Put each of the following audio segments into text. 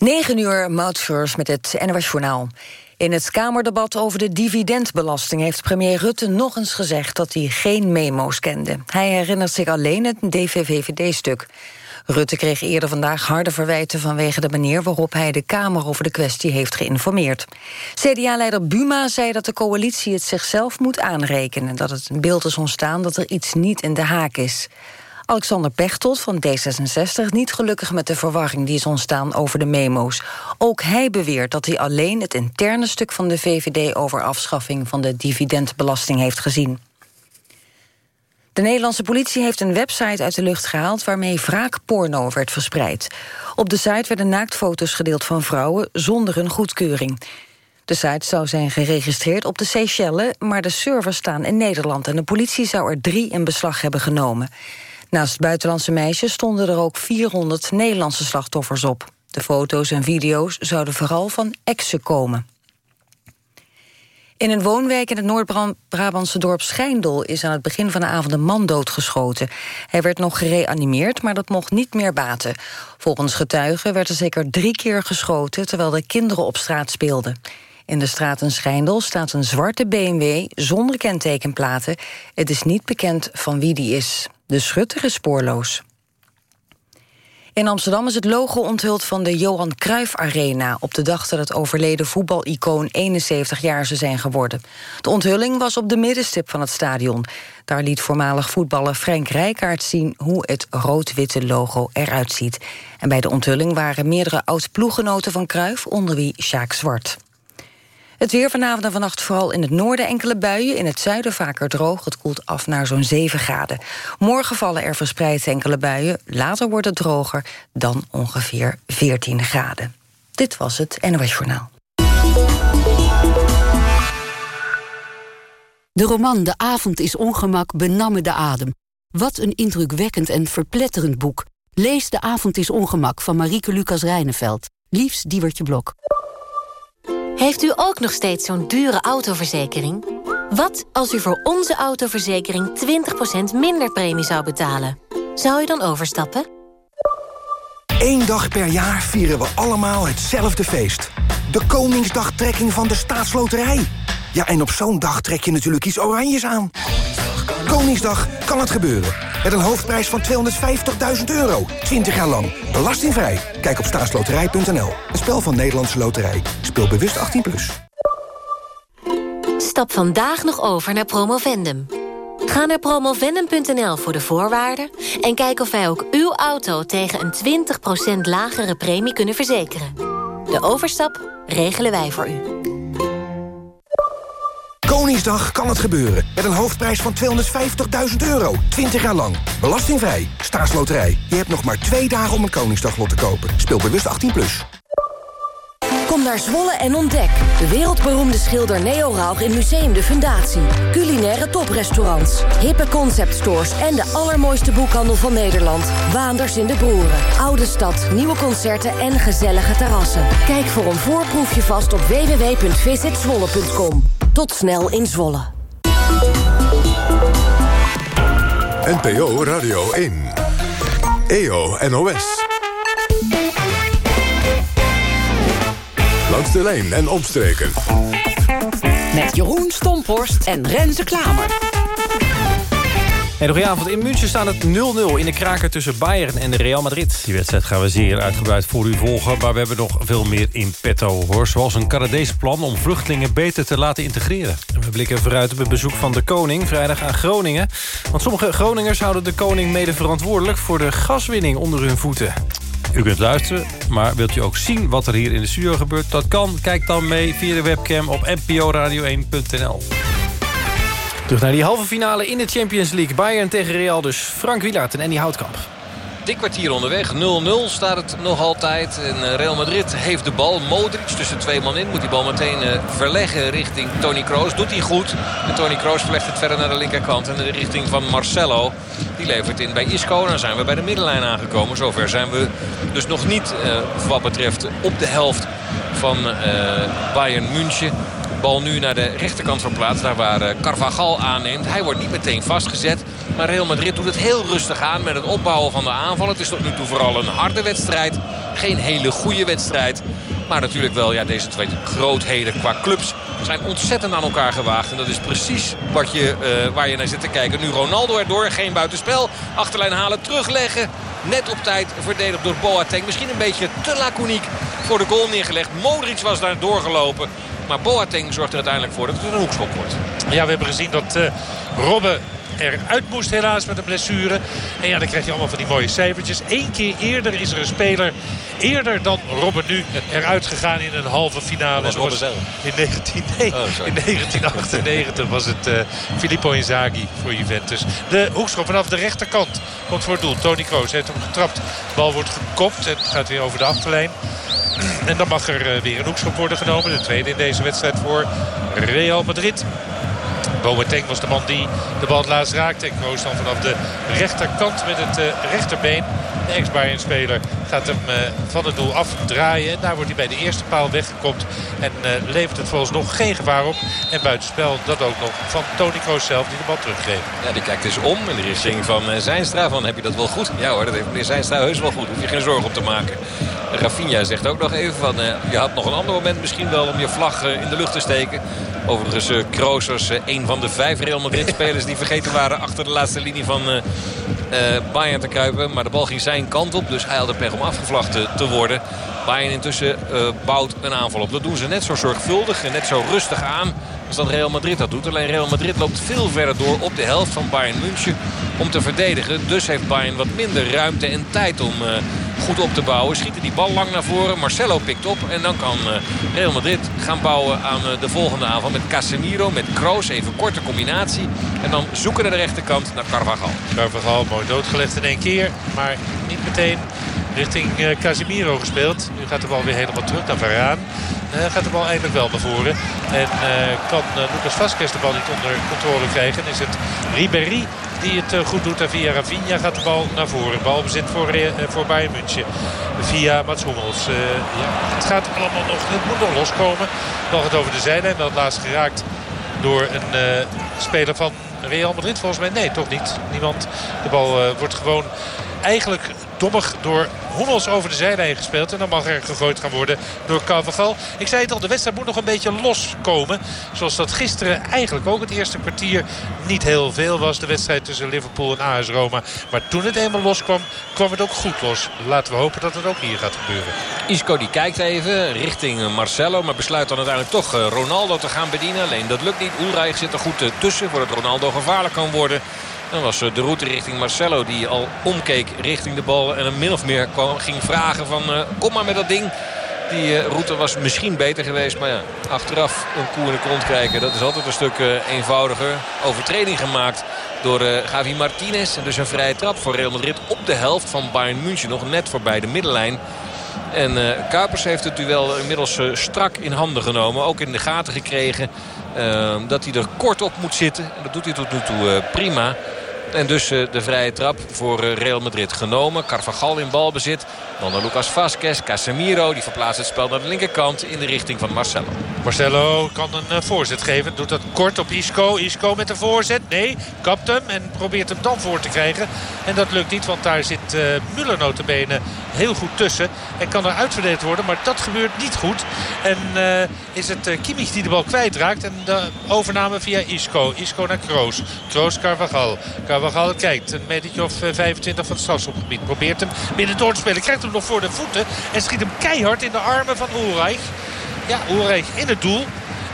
9 uur, Moutfeurs met het NOS Journaal. In het Kamerdebat over de dividendbelasting... heeft premier Rutte nog eens gezegd dat hij geen memo's kende. Hij herinnert zich alleen het DVVVD-stuk. Rutte kreeg eerder vandaag harde verwijten... vanwege de manier waarop hij de Kamer over de kwestie heeft geïnformeerd. CDA-leider Buma zei dat de coalitie het zichzelf moet aanrekenen... dat het een beeld is ontstaan dat er iets niet in de haak is. Alexander Pechtold van D66 niet gelukkig met de verwarring die is ontstaan over de memo's. Ook hij beweert dat hij alleen het interne stuk van de VVD over afschaffing van de dividendbelasting heeft gezien. De Nederlandse politie heeft een website uit de lucht gehaald... waarmee wraakporno werd verspreid. Op de site werden naaktfoto's gedeeld van vrouwen zonder een goedkeuring. De site zou zijn geregistreerd op de Seychelles... maar de servers staan in Nederland... en de politie zou er drie in beslag hebben genomen. Naast buitenlandse meisjes stonden er ook 400 Nederlandse slachtoffers op. De foto's en video's zouden vooral van exen komen. In een woonwijk in het Noord-Brabantse dorp Schijndel... is aan het begin van de avond een man doodgeschoten. Hij werd nog gereanimeerd, maar dat mocht niet meer baten. Volgens getuigen werd er zeker drie keer geschoten... terwijl de kinderen op straat speelden. In de straat in Schijndel staat een zwarte BMW zonder kentekenplaten. Het is niet bekend van wie die is. De schutter is spoorloos. In Amsterdam is het logo onthuld van de Johan Cruijff Arena... op de dag dat het overleden voetbalicoon 71 jaar zou zijn geworden. De onthulling was op de middenstip van het stadion. Daar liet voormalig voetballer Frank Rijkaard zien... hoe het rood-witte logo eruit ziet. En bij de onthulling waren meerdere oud-ploeggenoten van Cruijff... onder wie Sjaak Zwart. Het weer vanavond en vannacht vooral in het noorden enkele buien. In het zuiden vaker droog. Het koelt af naar zo'n 7 graden. Morgen vallen er verspreid enkele buien. Later wordt het droger dan ongeveer 14 graden. Dit was het NOS Journaal. De roman De avond is ongemak benamme de adem. Wat een indrukwekkend en verpletterend boek. Lees De avond is ongemak van Marieke Lucas Rijneveld. Liefst Diewertje Blok. Heeft u ook nog steeds zo'n dure autoverzekering? Wat als u voor onze autoverzekering 20% minder premie zou betalen? Zou u dan overstappen? Eén dag per jaar vieren we allemaal hetzelfde feest. De Koningsdagtrekking van de Staatsloterij. Ja, en op zo'n dag trek je natuurlijk iets oranjes aan. Koningsdag kan het gebeuren. Met een hoofdprijs van 250.000 euro. 20 jaar lang. Belastingvrij. Kijk op staatsloterij.nl. Een spel van Nederlandse Loterij. Speel bewust 18+. Plus. Stap vandaag nog over naar Promovendum. Ga naar promovendum.nl voor de voorwaarden... en kijk of wij ook uw auto tegen een 20% lagere premie kunnen verzekeren. De overstap regelen wij voor u. Koningsdag kan het gebeuren. Met een hoofdprijs van 250.000 euro. 20 jaar lang. Belastingvrij. Staatsloterij. Je hebt nog maar twee dagen om een Koningsdaglot te kopen. Speel bewust 18+. Plus. Kom naar Zwolle en ontdek. De wereldberoemde schilder Neo Rauch in Museum de Fundatie. Culinaire toprestaurants. Hippe conceptstores en de allermooiste boekhandel van Nederland. Waanders in de Broeren. Oude stad, nieuwe concerten en gezellige terrassen. Kijk voor een voorproefje vast op www.visitzwolle.com. Tot snel in Zwolle. NPO Radio 1. EO NOS. Langs de lijn en omstreken. Met Jeroen Stomphorst en Renze Klamer. Hey, nog avond in München staat het 0-0 in de kraker tussen Bayern en Real Madrid. Die wedstrijd gaan we zeer uitgebreid voor u volgen... maar we hebben nog veel meer in petto, hoor. Zoals een Canadese plan om vluchtelingen beter te laten integreren. We blikken vooruit op het bezoek van de koning vrijdag aan Groningen. Want sommige Groningers houden de koning mede verantwoordelijk... voor de gaswinning onder hun voeten. U kunt luisteren, maar wilt u ook zien wat er hier in de studio gebeurt? Dat kan. Kijk dan mee via de webcam op nporadio1.nl. Terug naar die halve finale in de Champions League. Bayern tegen Real dus. Frank Wielaert en Andy Houtkamp dik kwartier onderweg. 0-0 staat het nog altijd. En eh, Real Madrid heeft de bal. Modric tussen twee man in. Moet die bal meteen eh, verleggen richting Tony Kroos. Doet hij goed. En Tony Kroos verlegt het verder naar de linkerkant. En de richting van Marcelo. Die levert in bij Isco. Dan zijn we bij de middenlijn aangekomen. Zover zijn we dus nog niet uh, wat betreft op de helft van Bayern München. Bal nu naar de rechterkant van plaats. Daar waar Carvajal aanneemt. Hij wordt niet meteen vastgezet. Maar Real Madrid doet het heel rustig aan met het opbouwen van de aanval. Het is tot nu toe vooral een harde wedstrijd. Geen hele goede wedstrijd. Maar natuurlijk wel, ja, deze twee grootheden qua clubs zijn ontzettend aan elkaar gewaagd. En dat is precies wat je, uh, waar je naar zit te kijken. Nu Ronaldo erdoor, geen buitenspel. Achterlijn halen, terugleggen. Net op tijd verdedigd door Boateng. Misschien een beetje te laconiek voor de goal neergelegd. Modric was daar doorgelopen. Maar Boateng zorgt er uiteindelijk voor dat het een hoekschop wordt. Ja, we hebben gezien dat uh, Robben eruit moest helaas met een blessure. En ja, dan krijg je allemaal van die mooie cijfertjes. Eén keer eerder is er een speler eerder dan Robben nu eruit gegaan in een halve finale. Was Robben zelf? In, 19, nee, oh, in 1998 was het uh, Filippo Inzaghi voor Juventus. De hoekschop vanaf de rechterkant komt voor het doel. Tony Kroos heeft hem getrapt. De bal wordt gekopt en gaat weer over de achterlijn. En dan mag er eh, weer een hoekschop worden genomen. De tweede in deze wedstrijd voor Real Madrid. Boateng was de man die de bal het laatst raakte. En Kroos dan vanaf de rechterkant met het uh, rechterbeen. De ex-Bayern-speler gaat hem uh, van het doel afdraaien. En daar wordt hij bij de eerste paal weggekopt. En uh, levert het volgens nog geen gevaar op. En buitenspel dat ook nog van Tony Kroos zelf die de bal teruggeeft. Ja, die kijkt dus om in de richting van Zijnstra. Van heb je dat wel goed? Ja hoor, dat heeft meneer Zijnstra heus wel goed. Hoef je geen zorgen op te maken. Rafinha zegt ook nog even van... je had nog een ander moment misschien wel om je vlag in de lucht te steken. Overigens, uh, Kroos was een van de vijf Real Madrid-spelers die vergeten waren achter de laatste linie van uh, Bayern te kruipen. Maar de bal ging zijn kant op, dus hij had de pech om afgevlacht te, te worden. Bayern intussen bouwt een aanval op. Dat doen ze net zo zorgvuldig en net zo rustig aan als dat Real Madrid dat doet. Alleen Real Madrid loopt veel verder door op de helft van Bayern München om te verdedigen. Dus heeft Bayern wat minder ruimte en tijd om goed op te bouwen. Schieten die bal lang naar voren. Marcelo pikt op. En dan kan eh, Real Madrid gaan bouwen aan eh, de volgende aanval. Met Casemiro, met Kroos. Even korte combinatie. En dan zoeken naar de rechterkant naar Carvajal. Carvajal mooi doodgelegd in één keer. Maar niet meteen richting uh, Casemiro gespeeld. Nu gaat de bal weer helemaal terug naar Varaan. Uh, gaat de bal eindelijk wel naar voren. En uh, kan Lucas Vazquez de bal niet onder controle krijgen. En is het Ribéry die het goed doet. En via Rafinha gaat de bal naar voren. Balbezit voor, voor Bayern. Via Mats Hummels. ja, het gaat allemaal nog, het moet nog loskomen. Nog het over de zijlijn. Dat laatst geraakt door een speler van Real Madrid volgens mij. Nee, toch niet. Niemand. De bal wordt gewoon eigenlijk dommig door Hummels over de zijlijn gespeeld. En dan mag er gegooid gaan worden door Carvajal. Ik zei het al, de wedstrijd moet nog een beetje loskomen. Zoals dat gisteren eigenlijk ook het eerste kwartier niet heel veel was. De wedstrijd tussen Liverpool en AS Roma. Maar toen het eenmaal loskwam, kwam het ook goed los. Laten we hopen dat het ook hier gaat gebeuren. Isco die kijkt even richting Marcelo. Maar besluit dan uiteindelijk toch eh, Ronaldo te gaan bedienen. Alleen dat lukt niet. Ulreich zit er goed eh, tussen voordat Ronaldo gevaarlijk kan worden. Dan was eh, de route richting Marcelo die al omkeek richting de bal. En hem min of meer kwam, ging vragen van uh, kom maar met dat ding. Die uh, route was misschien beter geweest. Maar ja, achteraf een koe in de kont kijken. Dat is altijd een stuk eenvoudiger. Overtreding gemaakt door Gavi Martinez. En dus een vrije trap voor Real Madrid op de helft van Bayern München. Nog net voorbij de middenlijn. En uh, Kuipers heeft het duel inmiddels strak in handen genomen. Ook in de gaten gekregen dat hij er kort op moet zitten. En dat doet hij tot nu toe prima. En dus eh, de vrije trap voor eh, Real Madrid genomen. Carvajal in balbezit. Dan naar Lucas Vazquez. Casemiro die verplaatst het spel naar de linkerkant in de richting van Marcelo. Marcelo kan een uh, voorzet geven. Doet dat kort op Isco. Isco met een voorzet. Nee, kapt hem en probeert hem dan voor te krijgen. En dat lukt niet, want daar zit uh, Müller notabene heel goed tussen. En kan er uitverdedigd worden, maar dat gebeurt niet goed. En is het Kimmich die de bal kwijtraakt. En de overname via Isco. Isco naar Kroos. Kroos Carvajal. Carvajal kijkt. Een metertje of 25 van het strafschopgebied. Probeert hem binnen door te spelen. Krijgt hem nog voor de voeten. En schiet hem keihard in de armen van Ulreich. Ja, Ulreich in het doel.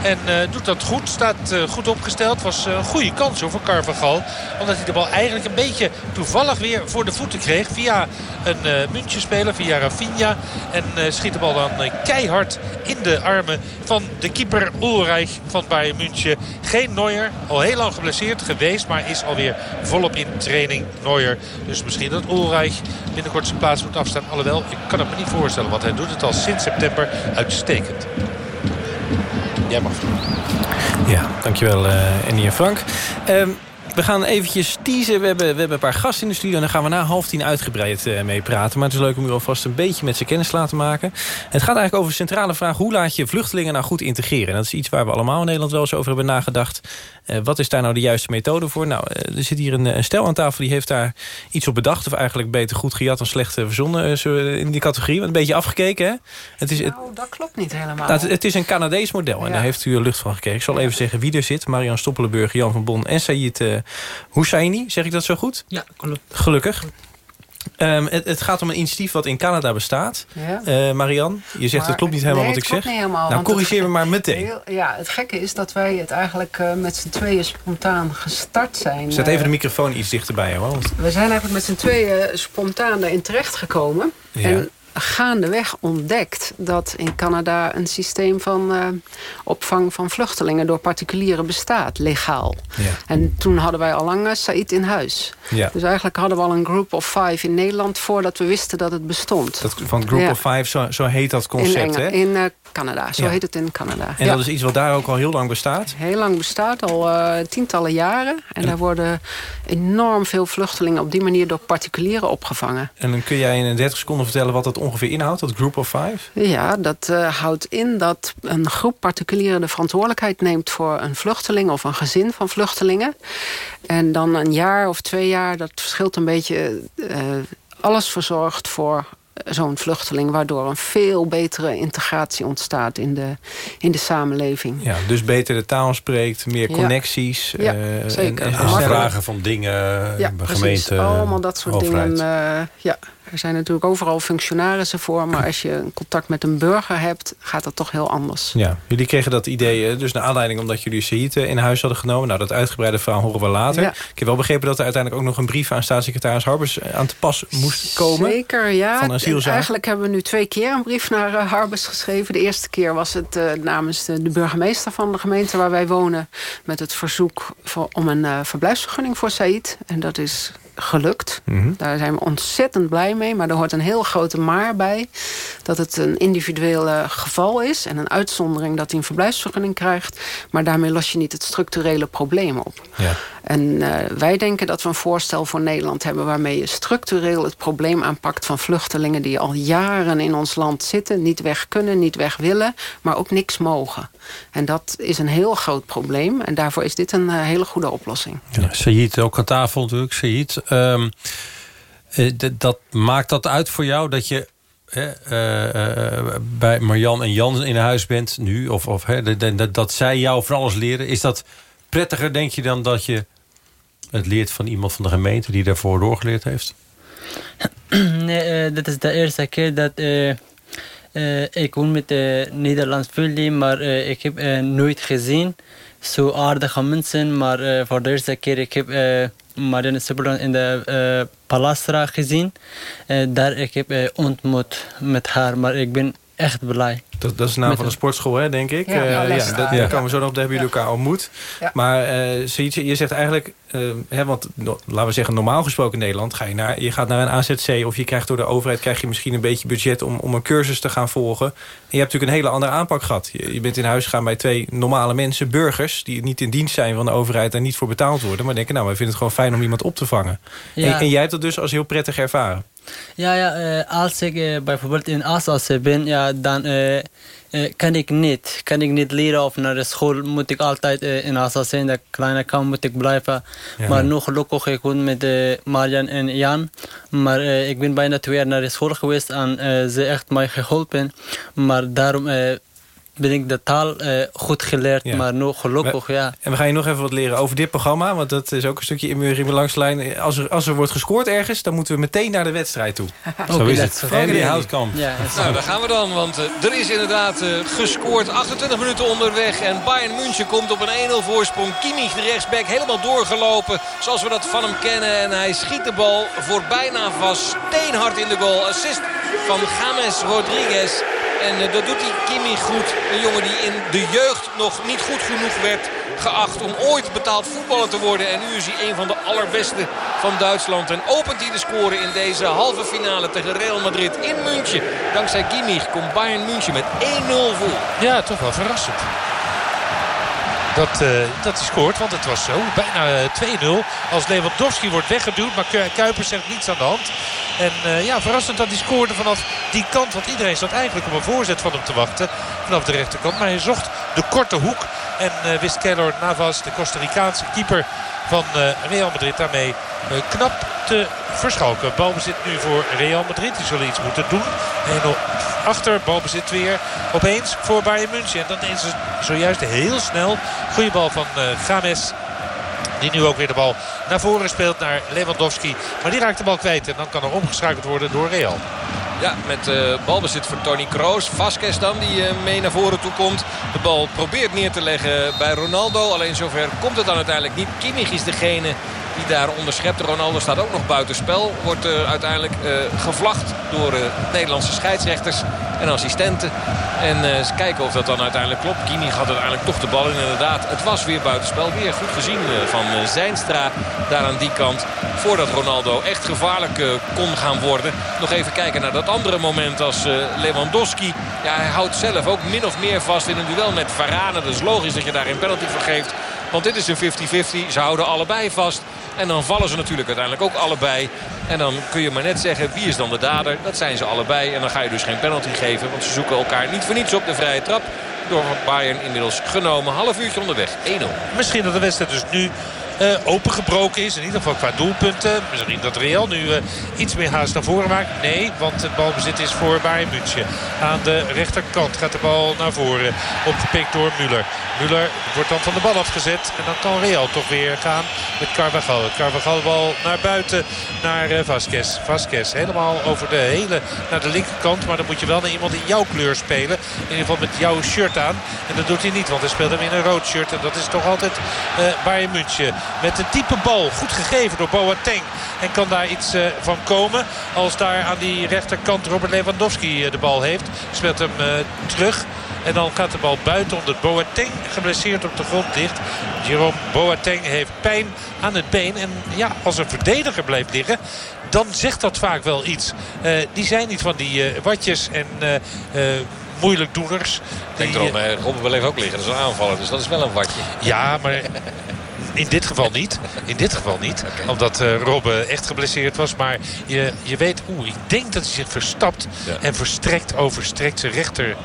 En uh, doet dat goed. Staat uh, goed opgesteld. Was uh, een goede kans voor Carvajal. Omdat hij de bal eigenlijk een beetje toevallig weer voor de voeten kreeg. Via een uh, speler, via Rafinha. En schiet de bal dan keihard in de armen van de keeper Ulreich van Bayern München. Geen Neuer. Al heel lang geblesseerd geweest. Maar is alweer volop in training Neuer. Dus misschien dat Ulreich binnenkort zijn plaats moet afstaan. Alhoewel, ik kan het me niet voorstellen. Want hij doet het al sinds september uitstekend. Jij mag. Ja, dankjewel uh, en Frank. Uh, we gaan eventjes teasen. We hebben, we hebben een paar gasten in de studio. En daar gaan we na half tien uitgebreid uh, mee praten. Maar het is leuk om u alvast een beetje met ze kennis te laten maken. Het gaat eigenlijk over de centrale vraag... hoe laat je vluchtelingen nou goed integreren? En dat is iets waar we allemaal in Nederland wel eens over hebben nagedacht. Uh, wat is daar nou de juiste methode voor? Nou, er zit hier een, een, stel aan tafel die heeft daar iets op bedacht. Of eigenlijk beter goed gejat dan slecht verzonnen in die categorie. Want een beetje afgekeken, hè? Het is, nou, dat klopt niet helemaal. Nou, het, is een Canadees model en daar heeft u lucht van gekregen. Ik zal even zeggen wie er zit. Marian Stoppelenburg, Jan van Bon en Sayid uh, Husseini. Zeg ik dat zo goed? Ja, klopt. Gelukkig. Um, het, het, gaat om een initiatief wat in Canada bestaat. Ja. Uh, Marian, je zegt het klopt niet helemaal wat ik zeg. Niet helemaal, nou, corrigeer me maar meteen. Heel, ja, het gekke is dat wij het eigenlijk uh, met z'n tweeën spontaan gestart zijn. Zet even de microfoon iets dichterbij. Hoor. We zijn eigenlijk met z'n tweeën spontaan erin terechtgekomen. Ja. En gaandeweg ontdekt dat in Canada een systeem van uh, opvang van vluchtelingen door particulieren bestaat, legaal. Ja. En toen hadden wij al lang uh, Said in huis. Ja. Dus eigenlijk hadden we al een group of five in Nederland voordat we wisten dat het bestond. Dat, van group of five, zo, zo heet dat concept, in hè? In uh, Canada, zo heet het in Canada. En dat is iets wat daar ook al heel lang bestaat? Heel lang bestaat, al tientallen jaren. En, en daar worden enorm veel vluchtelingen op die manier door particulieren opgevangen. En dan kun jij in 30 seconden vertellen wat dat ongeveer inhoudt, dat group of five? Ja, dat uh, houdt in dat een groep particulieren de verantwoordelijkheid neemt... voor een vluchteling of een gezin van vluchtelingen. En dan een jaar of twee jaar, dat verschilt een beetje... Uh, alles verzorgt voor zo'n vluchteling... waardoor een veel betere integratie ontstaat in de, in de samenleving. Ja, dus beter de taal spreekt, meer connecties. Ja, uh, zeker. En, en vragen van dingen ja, gemeente, Allemaal dat soort dingen. Uh, ja, er zijn natuurlijk overal functionarissen voor... maar als je contact met een burger hebt, gaat dat toch heel anders. Ja, jullie kregen dat idee dus naar aanleiding... omdat jullie Saïd in huis hadden genomen. Nou, dat uitgebreide verhaal horen we later. Ik heb wel begrepen dat er uiteindelijk ook nog een brief... aan staatssecretaris Harbers eh, aan te pas moest komen. Zeker, ja. Eigenlijk hebben we nu twee keer een brief naar uh, Harbers geschreven. De eerste keer was het uh, namens de, de, burgemeester van de gemeente waar wij wonen... met het verzoek voor, om een uh, verblijfsvergunning voor Saïd. En dat is gelukt. Mhm. Daar zijn we ontzettend blij mee. Maar er hoort een heel grote maar bij. Dat het een individueel geval is. En een uitzondering dat hij een verblijfsvergunning krijgt. Maar daarmee los je niet het structurele probleem op. Ja. En uh, wij denken dat we een voorstel voor Nederland hebben... waarmee je structureel het probleem aanpakt van vluchtelingen... die al jaren in ons land zitten, niet weg kunnen, niet weg willen... maar ook niks mogen. En dat is een heel groot probleem. En daarvoor is dit een uh, hele goede oplossing. Ja, ook aan tafel natuurlijk. Sayid, um, dat, maakt dat uit voor jou dat je uh, uh, bij Marjan en Jan in huis bent nu... of, of dat, zij jou van alles leren... is dat prettiger, denk je, dan dat je het leert van iemand van de gemeente... die daarvoor doorgeleerd heeft? Nee, dat is de eerste keer dat... ik woon met uh, Nederlands familie, maar ik heb nooit gezien zo aardige mensen. Maar voor de eerste keer ik heb Marianne Sebulon in de Palastra gezien. daar ik heb ontmoet met haar, maar ik ben echt blij. Dat, dat is de naam van de sportschool, hè, denk ik. Ja, uh, ja dat, daar komen we zo nog op. Daar hebben jullie elkaar ontmoet. Maar uh, je, je zegt eigenlijk... Uh, hè, want laten we zeggen, normaal gesproken in Nederland... Ga je, naar, je gaat naar een AZC of je krijgt door de overheid... krijg je misschien een beetje budget om, om een cursus te gaan volgen. En je hebt natuurlijk een hele andere aanpak gehad. Je, je bent in huis gegaan bij twee normale mensen, burgers... die niet in dienst zijn van de overheid en niet voor betaald worden... maar denken, nou, wij vinden het gewoon fijn om iemand op te vangen. En, en jij hebt dat dus als heel prettig ervaren. Ja, ja als ik bijvoorbeeld in AZC ben, ja, dan uh, kan ik niet. Kan ik niet leren of naar de school moet ik altijd in Assa zijn. De kleine kamp moet ik blijven. Ja. Maar nog gelukkig ik met Marian en Jan. Maar ik ben bijna twee jaar naar de school geweest en ze echt mij geholpen. Maar daarom ben ik de taal uh, goed geleerd, maar nog gelukkig, ja. En we gaan je nog even wat leren over dit programma, want dat is ook een stukje inmuring langs de lijn. Als er, als er wordt gescoord ergens, dan moeten we meteen naar de wedstrijd toe. Zo is het. Family Houtkamp. Ja, nou, daar gaan we dan, want uh, er is inderdaad uh, gescoord. 28 minuten onderweg en Bayern München komt op een 1-0 voorsprong. Kimmich, de rechtsback, helemaal doorgelopen, zoals we dat van hem kennen. En hij schiet de bal voor bijna vast, steenhard in de goal. Assist van James Rodriguez. En uh, dat doet hij Kimi goed. Een jongen die in de jeugd nog niet goed genoeg werd geacht om ooit betaald voetballer te worden. En nu is hij een van de allerbeste van Duitsland. En opent hij de score in deze halve finale tegen Real Madrid in München. Dankzij Kimmich komt Bayern München met 1-0 voor. Ja, toch wel verrassend dat, uh, dat hij scoort. Want het was zo. Bijna 2-0. Eh, Als Lewandowski wordt weggeduwd. Maar Kuipers zegt niets aan de hand. En uh, ja, verrassend dat hij scoorde vanaf die kant. Want iedereen zat eigenlijk op een voorzet van hem te wachten. Vanaf de rechterkant. Maar hij zocht de korte hoek En wist Keylor Navas, de Costa Ricaanse keeper van Real Madrid, daarmee knap te verschalken. Balbezit nu voor Real Madrid. Die zullen iets moeten doen. 1-0 achter. Balbezit weer opeens voor Bayern München. En dan is het zojuist heel snel. Goede bal van uh, Games. Die nu ook weer de bal naar voren speelt naar Lewandowski. Maar die raakt de bal kwijt. En dan kan er omgeschakeld worden door Real. Ja, met uh, balbezit voor Tony Kroos. Vasquez dan, die uh, mee naar voren toe komt. De bal probeert neer te leggen bij Ronaldo. Alleen zover komt het dan uiteindelijk niet. Kimmich is degene die daar onderschept. Ronaldo staat ook nog buitenspel. Wordt uh, uiteindelijk uh, gevlacht door uh, Nederlandse scheidsrechters en assistenten. En eens kijken of dat dan uiteindelijk klopt. Kimi gaat uiteindelijk toch de bal in. Inderdaad, het was weer buitenspel. Weer goed gezien van Zijnstra daar aan die kant. Voordat Ronaldo echt gevaarlijk kon gaan worden. Nog even kijken naar dat andere moment als Lewandowski. Ja, hij houdt zelf ook min of meer vast in een duel met Varane. Is logisch dat je daar een penalty voor geeft. Want dit is een 50-50. Ze houden allebei vast. En dan vallen ze natuurlijk uiteindelijk ook allebei. En dan kun je maar net zeggen wie is dan de dader. Dat zijn ze allebei. En dan ga je dus geen penalty geven. Want ze zoeken elkaar niet voor niets op de vrije trap. Door Bayern inmiddels genomen. Half uurtje onderweg. 1-0. Misschien dat de wedstrijd dus nu opengebroken is. In ieder geval qua doelpunten. Misschien dat Real nu uh, iets meer haast naar voren maakt. Nee, want het balbezit is voor Bayern. Aan de rechterkant gaat de bal naar voren. Opgepikt door Müller. Müller wordt dan van de bal afgezet. En dan kan Real toch weer gaan met Carvajal. Carvajal bal naar buiten naar uh, Vasquez. Vasquez helemaal over de hele naar de linkerkant. Maar dan moet je wel naar iemand in jouw kleur spelen. In ieder geval met jouw shirt aan. En dat doet hij niet, want hij speelt hem in een rood shirt. En dat is toch altijd Bayern München. Met een diepe bal. Goed gegeven door Boateng. En kan daar iets uh, van komen. Als daar aan die rechterkant Robert Lewandowski uh, de bal heeft. Speelt hem uh, terug. En dan gaat de bal buiten omdat Boateng geblesseerd op de grond ligt. Jerome Boateng heeft pijn aan het been. En ja, als een verdediger blijft liggen, dan zegt dat vaak wel iets. die zijn niet van die watjes en moeilijk doeners. Denk erom, Robben even ook liggen. Dat is een aanvaller, dus dat is wel een watje. Ja, maar in dit geval niet. In dit geval niet. Omdat uh, Robbe echt geblesseerd was. Maar je, je weet, oeh, ik denk dat hij zich verstapt. En verstrekt, overstrekt zijn rechter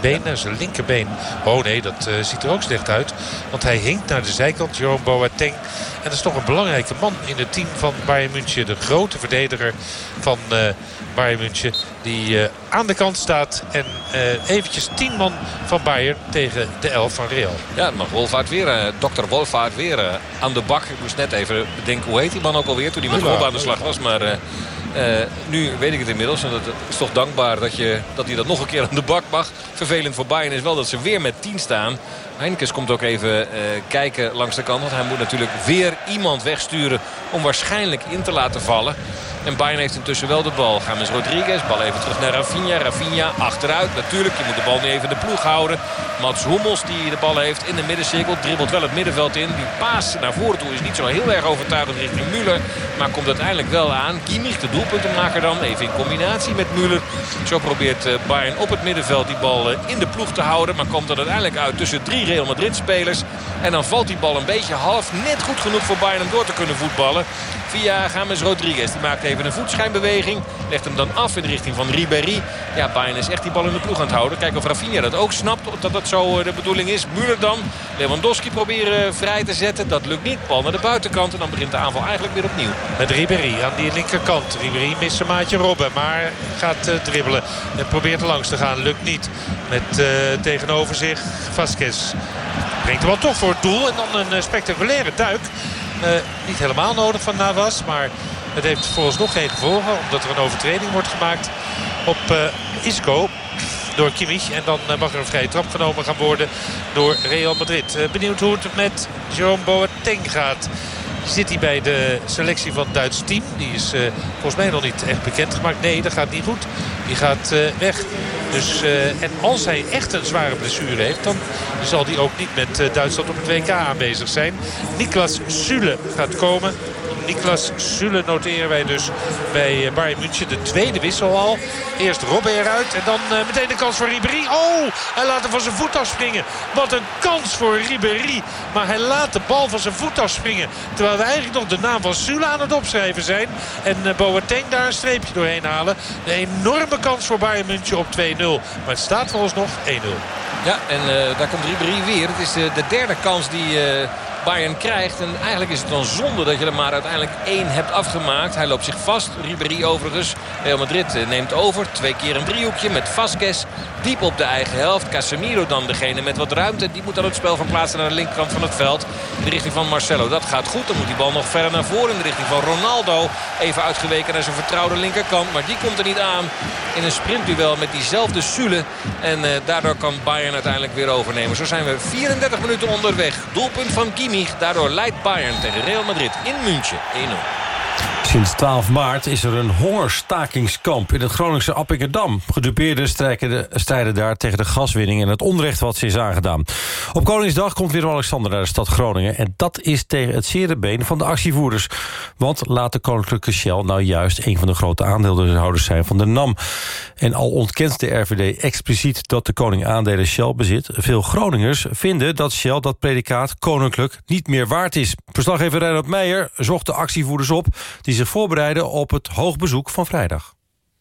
been, zijn linkerbeen. Oh nee, dat uh, ziet er ook slecht uit. Want hij hinkt naar de zijkant, Jerome Boateng. En dat is toch een belangrijke man in het team van Bayern München. De grote verdediger van uh, Bayern München. Die uh, aan de kant staat. En uh, eventjes 10 man van Bayern tegen de 11 van Real. Ja, mag Wolvaart weer. Uh, dokter Wolvaart weer aan de bak. Ik moest net even bedenken hoe heet die man ook alweer. Toen hij met Rob aan de slag was. Maar nu weet ik het inmiddels. En dat is toch dankbaar dat, je, dat hij dat nog een keer aan de bak mag. Vervelend voor Bayern is wel dat ze weer met 10 staan. Heinkes komt ook even kijken langs de kant. Want hij moet natuurlijk weer iemand wegsturen om waarschijnlijk in te laten vallen. En Bayern heeft intussen wel de bal. James Rodriguez, bal even terug naar Rafinha. Rafinha achteruit. Natuurlijk, je moet de bal nu even de ploeg houden. Mats Hummels die de bal heeft in de middencirkel. Dribbelt wel het middenveld in. Die paas naar voren toe is niet zo heel erg overtuigend richting Müller. Maar komt uiteindelijk wel aan. Kimmich, de doelpuntenmaker dan. Even in combinatie met Müller. Zo probeert eh, Bayern op het middenveld die bal eh, in de ploeg te houden. Maar komt er uiteindelijk uit tussen drie Real Madrid spelers. En dan valt die bal een beetje half. Net goed genoeg voor Bayern om door te kunnen voetballen. Via James Rodriguez. Die maakt even een voetschijnbeweging. Legt hem dan af in de richting van Ribéry. Ja, Bayern is echt die bal in de ploeg aan het houden. Kijken of Rafinha dat ook snapt. Dat dat zo eh, de bedoeling is. Müller dan. Lewandowski proberen vrij te zetten. Dat lukt niet. Bal naar de buitenkant. En dan begint de aanval eigenlijk weer opnieuw. Met Ribéry aan die linkerkant. Ribéry mist zijn maatje Robben. Maar gaat uh, dribbelen. En probeert er langs te gaan. Lukt niet. Met tegenover zich Vasquez. Brengt de bal toch voor het doel. En dan een spectaculaire duik. Uh, niet helemaal nodig van Navas. Maar het heeft volgens nog geen gevolgen. Omdat er een overtreding wordt gemaakt op uh, Isco door Kimmich. En dan uh, mag er een vrije trap genomen gaan worden door Real Madrid. benieuwd hoe het met Jerome Boateng gaat. Zit hij bij de selectie van het Duitse team. Die is volgens mij nog niet echt bekendgemaakt. Nee, dat gaat niet goed. Die gaat weg. Dus, uh, en als hij echt een zware blessure heeft... dan zal hij ook niet met uh, Duitsland op het WK aanwezig zijn. Niklas Süle gaat komen. Niklas Süle noteren wij dus bij eh, Bayern München. De tweede wissel al. Eerst Robben eruit en dan uh, meteen de kans voor Ribéry. Oh, hij laat hem van zijn voet afspringen. Wat een kans voor Ribéry. Maar hij laat de bal van zijn voet afspringen. Terwijl we eigenlijk nog de naam van Süle aan het opschrijven zijn. En uh, Boateng daar een streepje doorheen halen. Een enorme kans voor Bayern München op 2-0. Maar het staat voor ons nog 1-0. Ja, en daar komt Ribéry weer. Het is de derde kans die Bayern krijgt. En eigenlijk is het dan zonde dat je er maar uiteindelijk één hebt afgemaakt. Hij loopt zich vast. Ribéry overigens. Real Madrid eh, neemt over. Twee keer een driehoekje met Vasquez. Diep op de eigen helft. Casemiro dan degene met wat ruimte. Die moet dan het spel van plaatsen naar de linkerkant van het veld. In de richting van Marcelo. Dat gaat goed. Dan moet die bal nog verder naar voren. In de richting van Ronaldo. Even uitgeweken naar zijn vertrouwde linkerkant. Maar die komt er niet aan. In een sprintduel met diezelfde Sule. En uh, daardoor kan Bayern uiteindelijk weer overnemen. Zo zijn we 34 minuten onderweg. Doelpunt van Kimi. Daardoor leidt Bayern tegen Real Madrid in München 1-0. Sinds 12 maart is er een hongerstakingskamp in het Groningse Appingedam. Gedupeerden strijden daar tegen de gaswinning en het onrecht wat ze is aangedaan. Op Koningsdag komt Willem-Alexander naar de stad Groningen... en dat is tegen het zere been van de actievoerders. Want laat de Koninklijke Shell nou juist een van de grote aandeelhouders zijn van de NAM. En al ontkent de RVD expliciet dat de koning aandelen Shell bezit... veel Groningers vinden dat Shell dat predicaat koninklijk niet meer waard is. Verslaggever Reinhard Meijer zocht de actievoerders op... die zich voorbereiden op het hoogbezoek van vrijdag.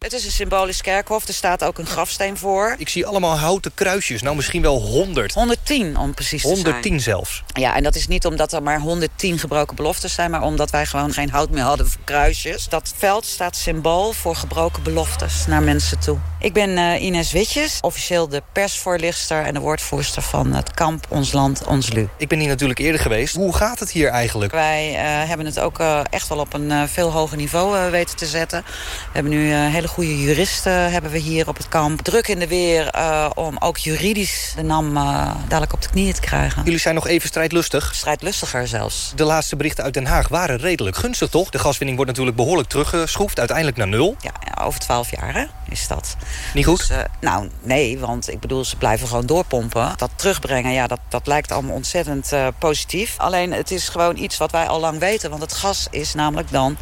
Het is een symbolisch kerkhof. Er staat ook een grafsteen voor. Ik zie allemaal houten kruisjes. Nou, misschien wel 100. 110 om precies te 110 zijn. zelfs. Ja, en dat is niet omdat er maar 110 gebroken beloftes zijn... maar omdat wij gewoon geen hout meer hadden voor kruisjes. Dat veld staat symbool voor gebroken beloftes naar mensen toe. Ik ben uh, Ines Witjes, officieel de persvoorlichter... en de woordvoerster van het kamp Ons Land, Ons Lu. Ik ben hier natuurlijk eerder geweest. Hoe gaat het hier eigenlijk? Wij uh, hebben het ook uh, echt wel op een veel hoger niveau weten te zetten. We hebben nu hele goede juristen hebben we hier op het kamp. Druk in de weer uh, om ook juridisch de NAM uh, dadelijk op de knieën te krijgen. Jullie zijn nog even strijdlustig? Strijdlustiger zelfs. De laatste berichten uit Den Haag waren redelijk gunstig, toch? De gaswinning wordt natuurlijk behoorlijk teruggeschroefd, uiteindelijk naar nul. Ja, over twaalf jaar hè, is dat. Niet goed? Dus, uh, nou, nee, want ik bedoel, ze blijven gewoon doorpompen. Dat terugbrengen, ja, dat, dat lijkt allemaal ontzettend positief. Alleen, het is gewoon iets wat wij al lang weten. Want het gas is namelijk dan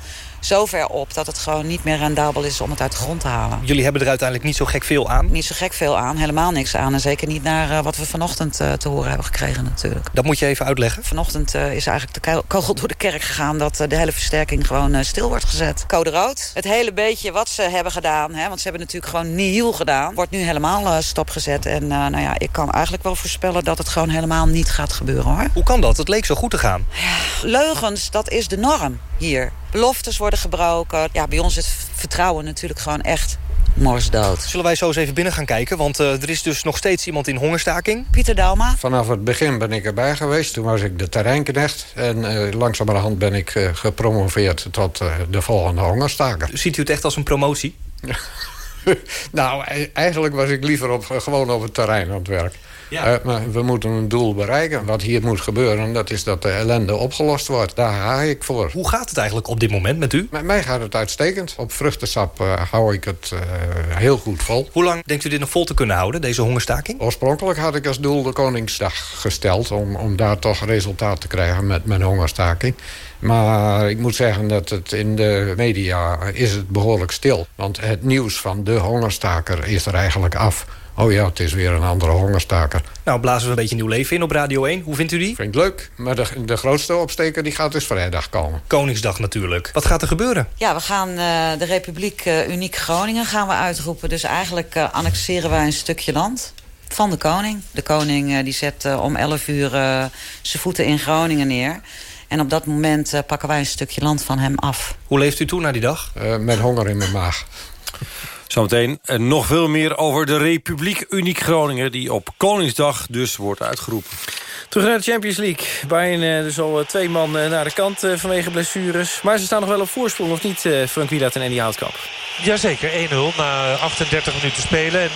zo ver op dat het gewoon niet meer rendabel is om het uit de grond te halen. Jullie hebben er uiteindelijk niet zo gek veel aan? Niet zo gek veel aan, helemaal niks aan. En zeker niet naar uh, wat we vanochtend uh, te horen hebben gekregen natuurlijk. Dat moet je even uitleggen. Vanochtend uh, is eigenlijk de kogel door de kerk gegaan... dat de hele versterking gewoon stil wordt gezet. Code rood. Het hele beetje wat ze hebben gedaan, hè, want ze hebben natuurlijk gewoon nihil gedaan... wordt nu helemaal stopgezet. En nou ja, ik kan eigenlijk wel voorspellen dat het gewoon helemaal niet gaat gebeuren hoor. Hoe kan dat? Het leek zo goed te gaan. Ja, leugens, dat is de norm hier. Beloftes worden gebroken. Ja, bij ons is vertrouwen natuurlijk gewoon echt morsdood. Zullen wij zo eens even binnen gaan kijken? Want uh, er is dus nog steeds iemand in hongerstaking. Pieter Dalma. Vanaf het begin ben ik erbij geweest. Toen was ik de terreinknecht. En uh, langzamerhand ben ik uh, gepromoveerd tot de volgende hongerstaker. Ziet u het echt als een promotie? nou, eigenlijk was ik liever op, gewoon op het terrein aan het werk. Ja. Uh, maar we moeten een doel bereiken. Wat hier moet gebeuren, dat is dat de ellende opgelost wordt. Daar ga ik voor. Hoe gaat het eigenlijk op dit moment met u? Met mij gaat het uitstekend. Op vruchtensap uh, hou ik het uh, heel goed vol. Hoe lang denkt u dit nog vol te kunnen houden, deze hongerstaking? Oorspronkelijk had ik als doel de Koningsdag gesteld... om, om daar toch resultaat te krijgen met mijn hongerstaking. Maar ik moet zeggen dat het in de media is het behoorlijk stil. Want het nieuws van de hongerstaker is er eigenlijk af... Oh ja, het is weer een andere hongerstaker. Nou, blazen we een beetje nieuw leven in op Radio 1. Hoe vindt u die? Vind ik leuk. Maar de, de grootste opsteker die gaat dus vrijdag komen. Koningsdag natuurlijk. Wat gaat er gebeuren? Ja, we gaan uh, de Republiek uh, Uniek Groningen gaan we uitroepen. Dus eigenlijk uh, annexeren wij een stukje land van de koning. De koning die zet om 11 uur zijn voeten in Groningen neer. En op dat moment pakken wij een stukje land van hem af. Hoe leeft u toe naar die dag? met honger in mijn maag. Zometeen nog veel meer over de Republiek Uniek Groningen... die op Koningsdag dus wordt uitgeroepen. Terug naar de Champions League. Bayern dus al twee man naar de kant vanwege blessures. Maar ze staan nog wel op voorsprong, of niet, Frank Wieland en Andy Houtkamp? Jazeker, 1-0 na 38 minuten spelen. En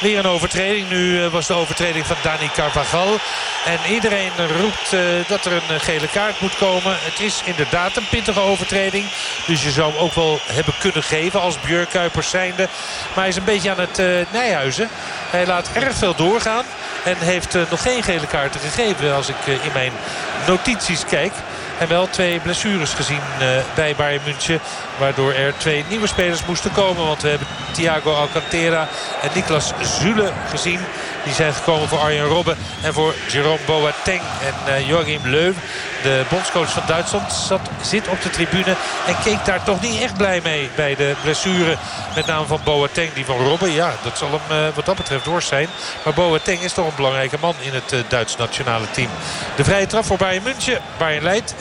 weer een overtreding. Nu was de overtreding van Dani Carvajal. En iedereen roept dat er een gele kaart moet komen. Het is inderdaad een pittige overtreding. Dus je zou hem ook wel hebben kunnen geven als Björk Kuipers zijnde. Maar hij is een beetje aan het Nijhuizen. Hij laat erg veel doorgaan. En heeft nog geen gele kaarten gegeven als ik in mijn notities kijk. En wel twee blessures gezien bij Bayern München. Waardoor er twee nieuwe spelers moesten komen. Want we hebben Thiago Alcantara en Niklas Zule gezien. Die zijn gekomen voor Arjen Robben en voor Jerome Boateng. En uh, Joachim Löw, de bondscoach van Duitsland, zat, zit op de tribune. En keek daar toch niet echt blij mee bij de blessure. Met name van Boateng, die van Robben. Ja, dat zal hem uh, wat dat betreft door zijn. Maar Boateng is toch een belangrijke man in het uh, Duits nationale team. De vrije trap voor Bayern München. Bayern leidt 1-0.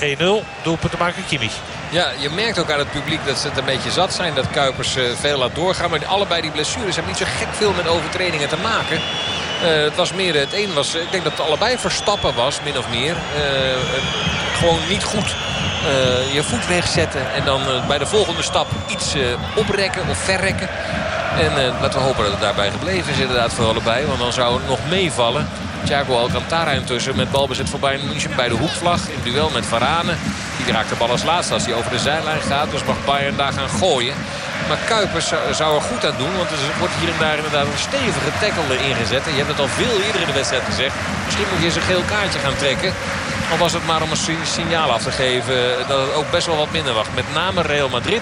Doelpunt te maken Kimmich. Ja, je merkt ook aan het publiek dat ze het een beetje zat zijn. Dat Kuipers veel laat doorgaan. Maar allebei die blessures hebben niet zo gek veel met overtredingen te maken. Uh, het was meer, het een was, ik denk dat het allebei Verstappen was, min of meer. Uh, gewoon niet goed je voet wegzetten. En dan bij de volgende stap iets oprekken of verrekken. En laten we hopen dat het daarbij gebleven is inderdaad voor allebei. Want dan zou het nog meevallen. Thiago Alcantara intussen met balbezit voor Bayern München bij de hoekvlag. In duel met Varane. Die raakt de bal als laatste als hij over de zijlijn gaat. Dus mag Bayern daar gaan gooien. Maar Kuipers zou er goed aan doen. Want er wordt hier en daar inderdaad een stevige tackle ingezet. En je hebt het al veel eerder in de wedstrijd gezegd. Misschien moet je eens een geel kaartje gaan trekken. Al was het maar om een signaal af te geven dat het ook best wel wat minder wacht. Met name Real Madrid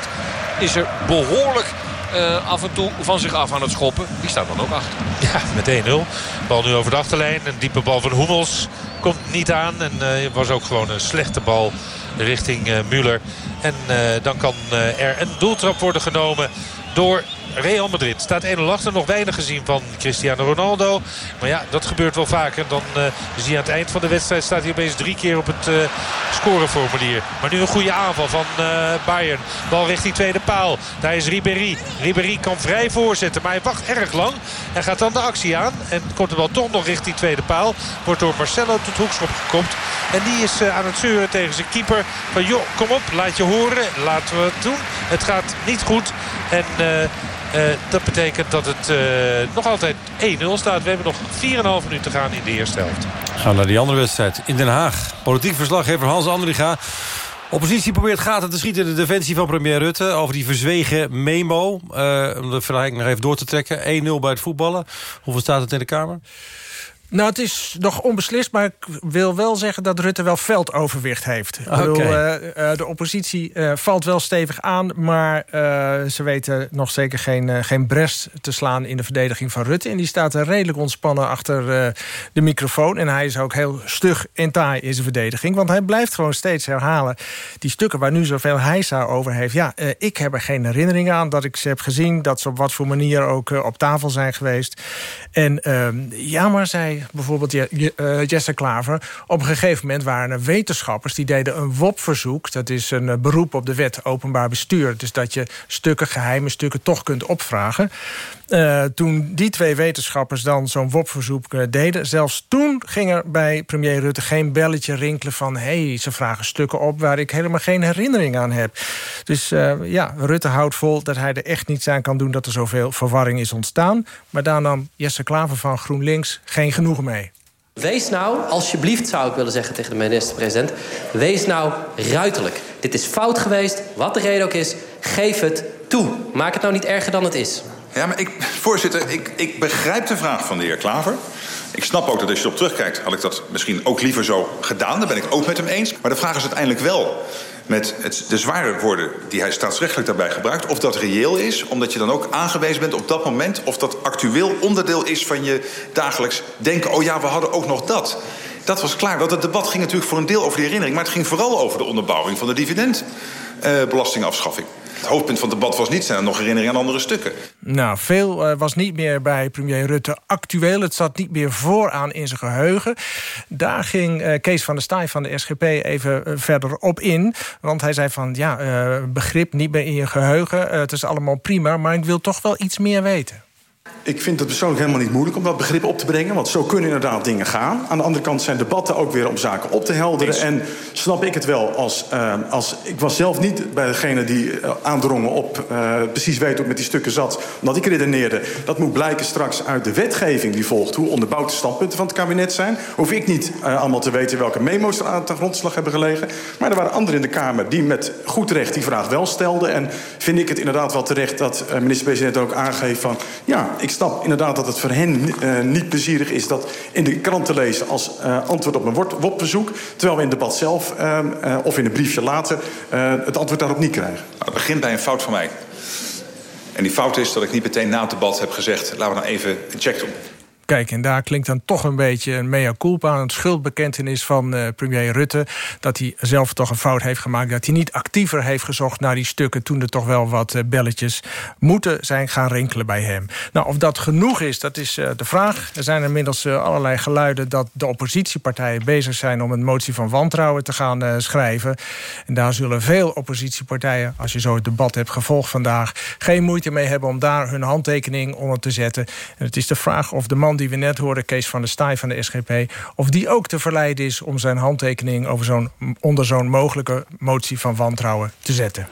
is er behoorlijk uh, af en toe van zich af aan het schoppen. Die staat dan ook achter. Ja, met 1-0. Bal nu over de achterlijn. Een diepe bal van Hummels komt niet aan. En uh, was ook gewoon een slechte bal richting uh, Müller. En dan kan er een doeltrap worden genomen door Real Madrid staat 1-0 achter. Nog weinig gezien van Cristiano Ronaldo. Maar ja, dat gebeurt wel vaker. Dan zie je aan het eind van de wedstrijd staat hij opeens drie keer op het scoreformulier. Maar nu een goede aanval van Bayern. Bal richting tweede paal. Daar is Ribéry. Ribéry kan vrij voorzetten, maar hij wacht erg lang. En gaat dan de actie aan. En komt de bal toch nog richting tweede paal. Wordt door Marcelo tot hoekschop gekopt. En die is aan het zeuren tegen zijn keeper. Van joh, kom op, laat je horen. Laten we het doen. Het gaat niet goed. En... Uh, dat betekent dat het nog altijd 1-0 staat. We hebben nog 4,5 minuten te gaan in de eerste helft. Gaan naar die andere wedstrijd in Den Haag. Politiek verslaggever Hans Andriga. Oppositie probeert gaten te schieten in de defensie van premier Rutte... over die verzwegen memo. Om de vergelijking nog even door te trekken. 1-0 bij het voetballen. Hoeveel staat het in de Kamer? Nou, het is nog onbeslist, maar ik wil wel zeggen dat Rutte wel veldoverwicht heeft. Okay. Bedoel, uh, de oppositie uh, valt wel stevig aan, maar ze weten nog zeker geen, geen bres te slaan in de verdediging van Rutte. En die staat er redelijk ontspannen achter de microfoon. En hij is ook heel stug en taai in zijn verdediging, want hij blijft gewoon steeds herhalen die stukken waar nu zoveel heisa over heeft. Ja, ik heb er geen herinnering aan dat ik ze heb gezien, dat ze op wat voor manier ook op tafel zijn geweest. En ehm, ja, maar zij bijvoorbeeld uh, Jesse Klaver... op een gegeven moment waren er wetenschappers... die deden een WOP-verzoek. Dat is een eh, beroep op de wet openbaar bestuur. Dus dat je stukken, geheime stukken toch kunt opvragen. Uh, toen die twee wetenschappers dan zo'n WOP-verzoek deden... zelfs toen ging er bij premier Rutte geen belletje rinkelen van... hé, hey, ze vragen stukken op waar ik helemaal geen herinnering aan heb. Dus uh, ja, Rutte houdt vol dat hij er echt niets aan kan doen... dat er zoveel verwarring is ontstaan. Maar daar nam Jesse Klaver van GroenLinks geen genoeg mee. Wees nou, alsjeblieft zou ik willen zeggen tegen de minister-president... wees nou ruiterlijk. Dit is fout geweest, wat de reden ook is. Geef het toe. Maak het nou niet erger dan het is. Ja, maar ik, voorzitter, ik, ik begrijp de vraag van de heer Klaver. Ik snap ook dat als je erop terugkijkt... had ik dat misschien ook liever zo gedaan. Daar ben ik ook met hem eens. Maar de vraag is uiteindelijk wel met het, de zware woorden die hij staatsrechtelijk daarbij gebruikt... of dat reëel is, omdat je dan ook aangewezen bent op dat moment... of dat actueel onderdeel is van je dagelijks denken... oh ja, we hadden ook nog dat. Dat was klaar. Dat het debat ging natuurlijk voor een deel over die herinnering... maar het ging vooral over de onderbouwing van de dividendbelastingafschaffing. Het hoofdpunt van het debat was niet, zijn nog herinneringen aan andere stukken? Nou, veel uh, was niet meer bij premier Rutte actueel. Het zat niet meer vooraan in zijn geheugen. Daar ging uh, Kees van der Staaij van de SGP even uh, verder op in. Want hij zei van, ja, begrip niet meer in je geheugen. het is allemaal prima, maar ik wil toch wel iets meer weten. Ik vind het persoonlijk helemaal niet moeilijk om dat begrip op te brengen. Want zo kunnen inderdaad dingen gaan. Aan de andere kant zijn debatten ook weer om zaken op te helderen. En snap ik het wel als... Uh, als ik was zelf niet bij degene die uh, aandrongen op uh, precies weten hoe het met die stukken zat. Omdat ik redeneerde, dat moet blijken straks uit de wetgeving die volgt. Hoe onderbouwd de standpunten van het kabinet zijn. Hoef ik niet allemaal te weten welke memo's er aan de grondslag hebben gelegen. Maar er waren anderen in de Kamer die met goed recht die vraag wel stelden. En vind ik het inderdaad wel terecht dat minister-president ook aangeeft van... ja, ik snap inderdaad dat het voor hen uh, niet plezierig is... dat in de krant te lezen als uh, antwoord op een WOP-bezoek... terwijl we in het debat zelf uh, of in een briefje later het antwoord daarop niet krijgen. Nou, het begint bij een fout van mij. En die fout is dat ik niet meteen na het debat heb gezegd... laten we dan even een check doen. Kijk, en daar klinkt dan toch een beetje een mea culpa... een schuldbekentenis van uh, premier Rutte... dat hij zelf toch een fout heeft gemaakt... dat hij niet actiever heeft gezocht naar die stukken... toen er toch wel wat uh, belletjes moeten zijn gaan rinkelen bij hem. Nou, of dat genoeg is, dat is uh, de vraag. Er zijn inmiddels allerlei geluiden... dat de oppositiepartijen bezig zijn... om een motie van wantrouwen te gaan schrijven. En daar zullen veel oppositiepartijen... als je zo het debat hebt gevolgd vandaag... geen moeite mee hebben om daar hun handtekening onder te zetten. En het is de vraag of de man die we net hoorden, Kees van der Staaij van de SGP... of die ook te verleiden is om zijn handtekening... Over zo'n onder zo'n mogelijke motie van wantrouwen te zetten.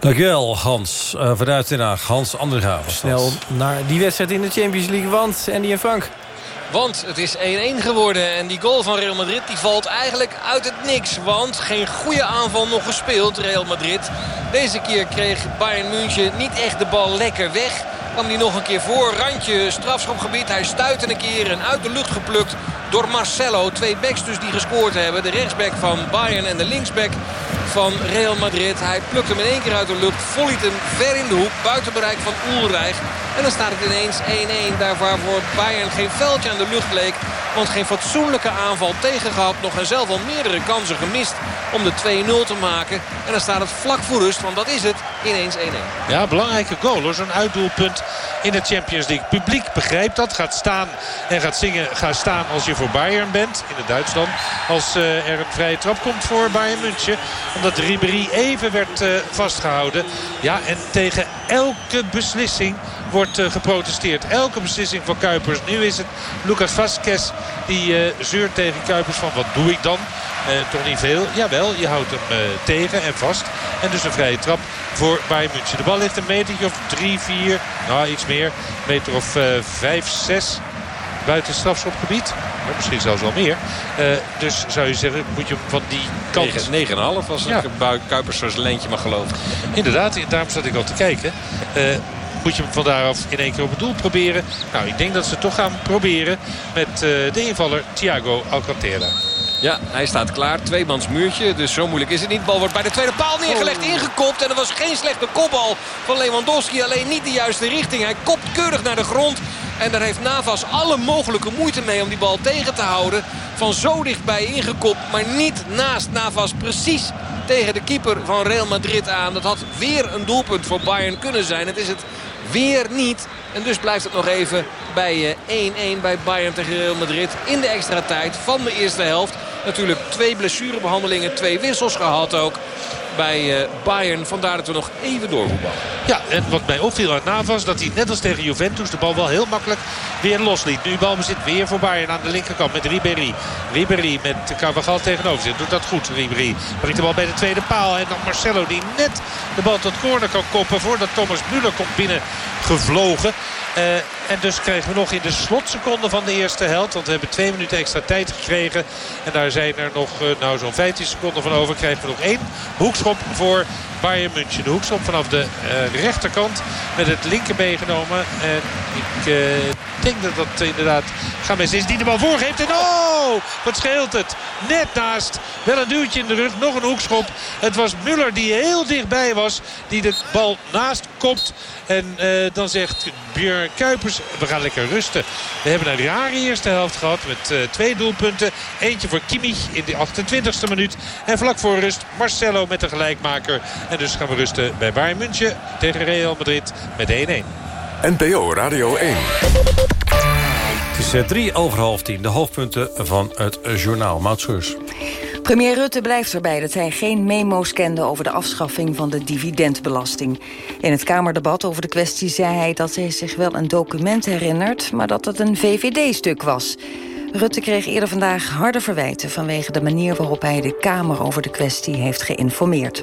Dankjewel, Hans. Uh, vanuit Den Haag, Hans Andergraven. Snel naar die wedstrijd in de Champions League. Want Andy en Frank... Want het is 1-1 geworden. En die goal van Real Madrid die valt eigenlijk uit het niks. Want geen goede aanval nog gespeeld, Real Madrid. Deze keer kreeg Bayern München niet echt de bal lekker weg kwam hij nog een keer voor. Randje strafschopgebied. Hij stuitte een keer en uit de lucht geplukt door Marcelo. Twee backs dus die gescoord hebben. De rechtsback van Bayern en de linksback van Real Madrid. Hij plukt hem in één keer uit de lucht. Volliet hem ver in de hoek. Buiten bereik van Ulreich. En dan staat het ineens 1-1. Daar waarvoor Bayern geen veldje aan de lucht leek. Want geen fatsoenlijke aanval tegen gehad. Nog en zelf al meerdere kansen gemist om de 2-0 te maken. En dan staat het vlak voor rust. Want dat is het. Ineens 1-1. Ja, belangrijke goal. Zo'n uitdoelpunt in de Champions League. Publiek begrijpt dat. Gaat staan en gaat zingen. Ga staan als je voor Bayern bent. In het Duitsland. Als uh, er een vrije trap komt voor Bayern München. Omdat Ribéry even werd uh, vastgehouden. Ja, en tegen elke beslissing wordt uh, geprotesteerd. Elke beslissing van Kuipers. Nu is het Lucas Vazquez die uh, zeurt tegen Kuipers van wat doe ik dan? Uh, toch niet veel. Jawel, je houdt hem tegen en vast. En dus een vrije trap voor Bayern München. De bal ligt een metertje of drie, vier, nou iets meer. Een meter of vijf, zes buiten het strafschopgebied. Maar misschien zelfs wel meer. Uh, dus zou je zeggen, moet je van die kant... 9,5 als ja. Kuipers zo'n leentje mag geloven. Inderdaad, daarom zat ik al te kijken. Uh, moet je hem van daaraf in één keer op het doel proberen. Nou, ik denk dat ze toch gaan proberen met uh, de invaller Thiago Alcantara. Ja, hij staat klaar. Tweemans muurtje, dus zo moeilijk is het niet. Bal wordt bij de tweede paal neergelegd, oh. ingekopt. En er was geen slechte kopbal van Lewandowski. Alleen niet de juiste richting. Hij kopt keurig naar de grond. En daar heeft Navas alle mogelijke moeite mee om die bal tegen te houden. Van zo dichtbij ingekopt, maar niet naast Navas. Precies tegen de keeper van Real Madrid aan. Dat had weer een doelpunt voor Bayern kunnen zijn. Het is het weer niet. En dus blijft het nog even bij 1-1 eh, bij Bayern tegen Real Madrid. In de extra tijd van de eerste helft. Natuurlijk twee blessurebehandelingen, twee wissels gehad ook bij uh, Bayern. Vandaar dat we nog even doorvoetballen. Ja, en wat mij opviel aan Navas... dat hij net als tegen Juventus de bal wel heel makkelijk weer losliet. Nu balbezit weer voor Bayern aan de linkerkant met Ribéry. Ribéry met Carvajal tegenover zich. Doet dat goed, Ribéry. Brengt de bal bij de tweede paal. En dan Marcelo die net de bal tot corner kan koppen... voordat Thomas Müller komt binnen gevlogen. Uh, en dus krijgen we nog in de slotseconde van de eerste helft. Want we hebben twee minuten extra tijd gekregen. En daar zijn er nog uh, nou zo'n 15 seconden van over. Krijgen we nog één hoekschop voor Bayern München. De hoekschop vanaf de uh, rechterkant met het linkerbeen genomen. En ik denk dat dat inderdaad Games is die de bal voorgeeft. En oh, wat scheelt het. Net naast. Wel een duwtje in de rug. Nog een hoekschop. Het was Muller die heel dichtbij was. Die de bal naast kopt. En uh, dan zegt Björn Kuipers, we gaan lekker rusten. We hebben een rare eerste helft gehad met uh, twee doelpunten. Eentje voor Kimmich in de 28e minuut. En vlak voor rust Marcelo met de gelijkmaker. En dus gaan we rusten bij Bayern München tegen Real Madrid met 1-1. NPO Radio 1. Het is uh, drie over half tien. De hoofdpunten van het journaal. Mautscheurs. Premier Rutte blijft erbij dat hij geen memo's kende... over de afschaffing van de dividendbelasting. In het Kamerdebat over de kwestie zei hij dat hij zich wel een document herinnert... maar dat het een VVD-stuk was. Rutte kreeg eerder vandaag harde verwijten... vanwege de manier waarop hij de Kamer over de kwestie heeft geïnformeerd.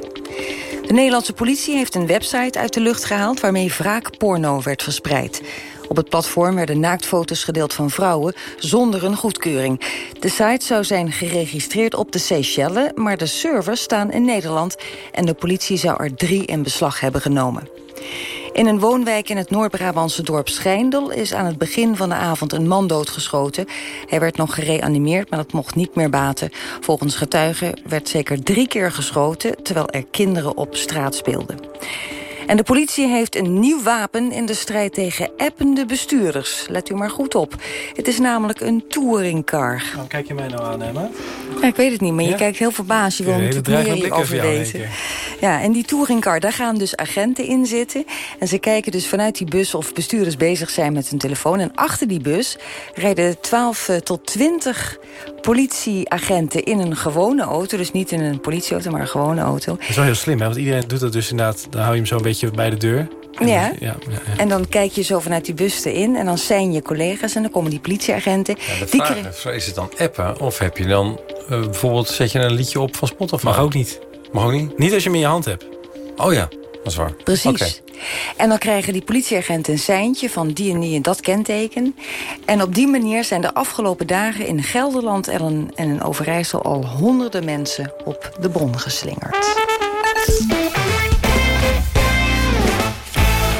De Nederlandse politie heeft een website uit de lucht gehaald... waarmee wraakporno werd verspreid. Op het platform werden naaktfoto's gedeeld van vrouwen zonder een goedkeuring. De site zou zijn geregistreerd op de Seychelles, maar de servers staan in Nederland en de politie zou er drie in beslag hebben genomen. In een woonwijk in het Noord-Brabantse dorp Schijndel... is aan het begin van de avond een man doodgeschoten. Hij werd nog gereanimeerd, maar dat mocht niet meer baten. Volgens getuigen werd zeker drie keer geschoten... terwijl er kinderen op straat speelden. En de politie heeft een nieuw wapen in de strijd tegen appende bestuurders. Let u maar goed op. Het is namelijk een touringcar. Nou, kijk je mij nou aan, Emma? Ja, ik weet het niet, maar je kijkt heel verbaasd. Je wil natuurlijk meer over weten. Ja, en die touringcar, daar gaan dus agenten in zitten. En ze kijken dus vanuit die bus of bestuurders bezig zijn met hun telefoon. En achter die bus rijden 12 tot 20 politieagenten in een gewone auto. Dus niet in een politieauto, maar een gewone auto. Dat is wel heel slim, hè? want iedereen doet dat dus inderdaad. Dan hou je hem zo een beetje bij de deur. Ja. Ja, ja, en dan kijk je zo vanuit die bus erin. En dan zijn je collega's en dan komen die politieagenten. Ja, de vraag is het dan appen? Of heb je dan uh, bijvoorbeeld zet je een liedje op van Spotify? Mag ook niet. Mag ook niet? Niet als je hem in je hand hebt. Oh ja, dat is waar. Precies. En dan krijgen die politieagenten een seintje van die en die en dat kenteken. En op die manier zijn de afgelopen dagen in Gelderland en in Overijssel... al honderden mensen op de bron geslingerd.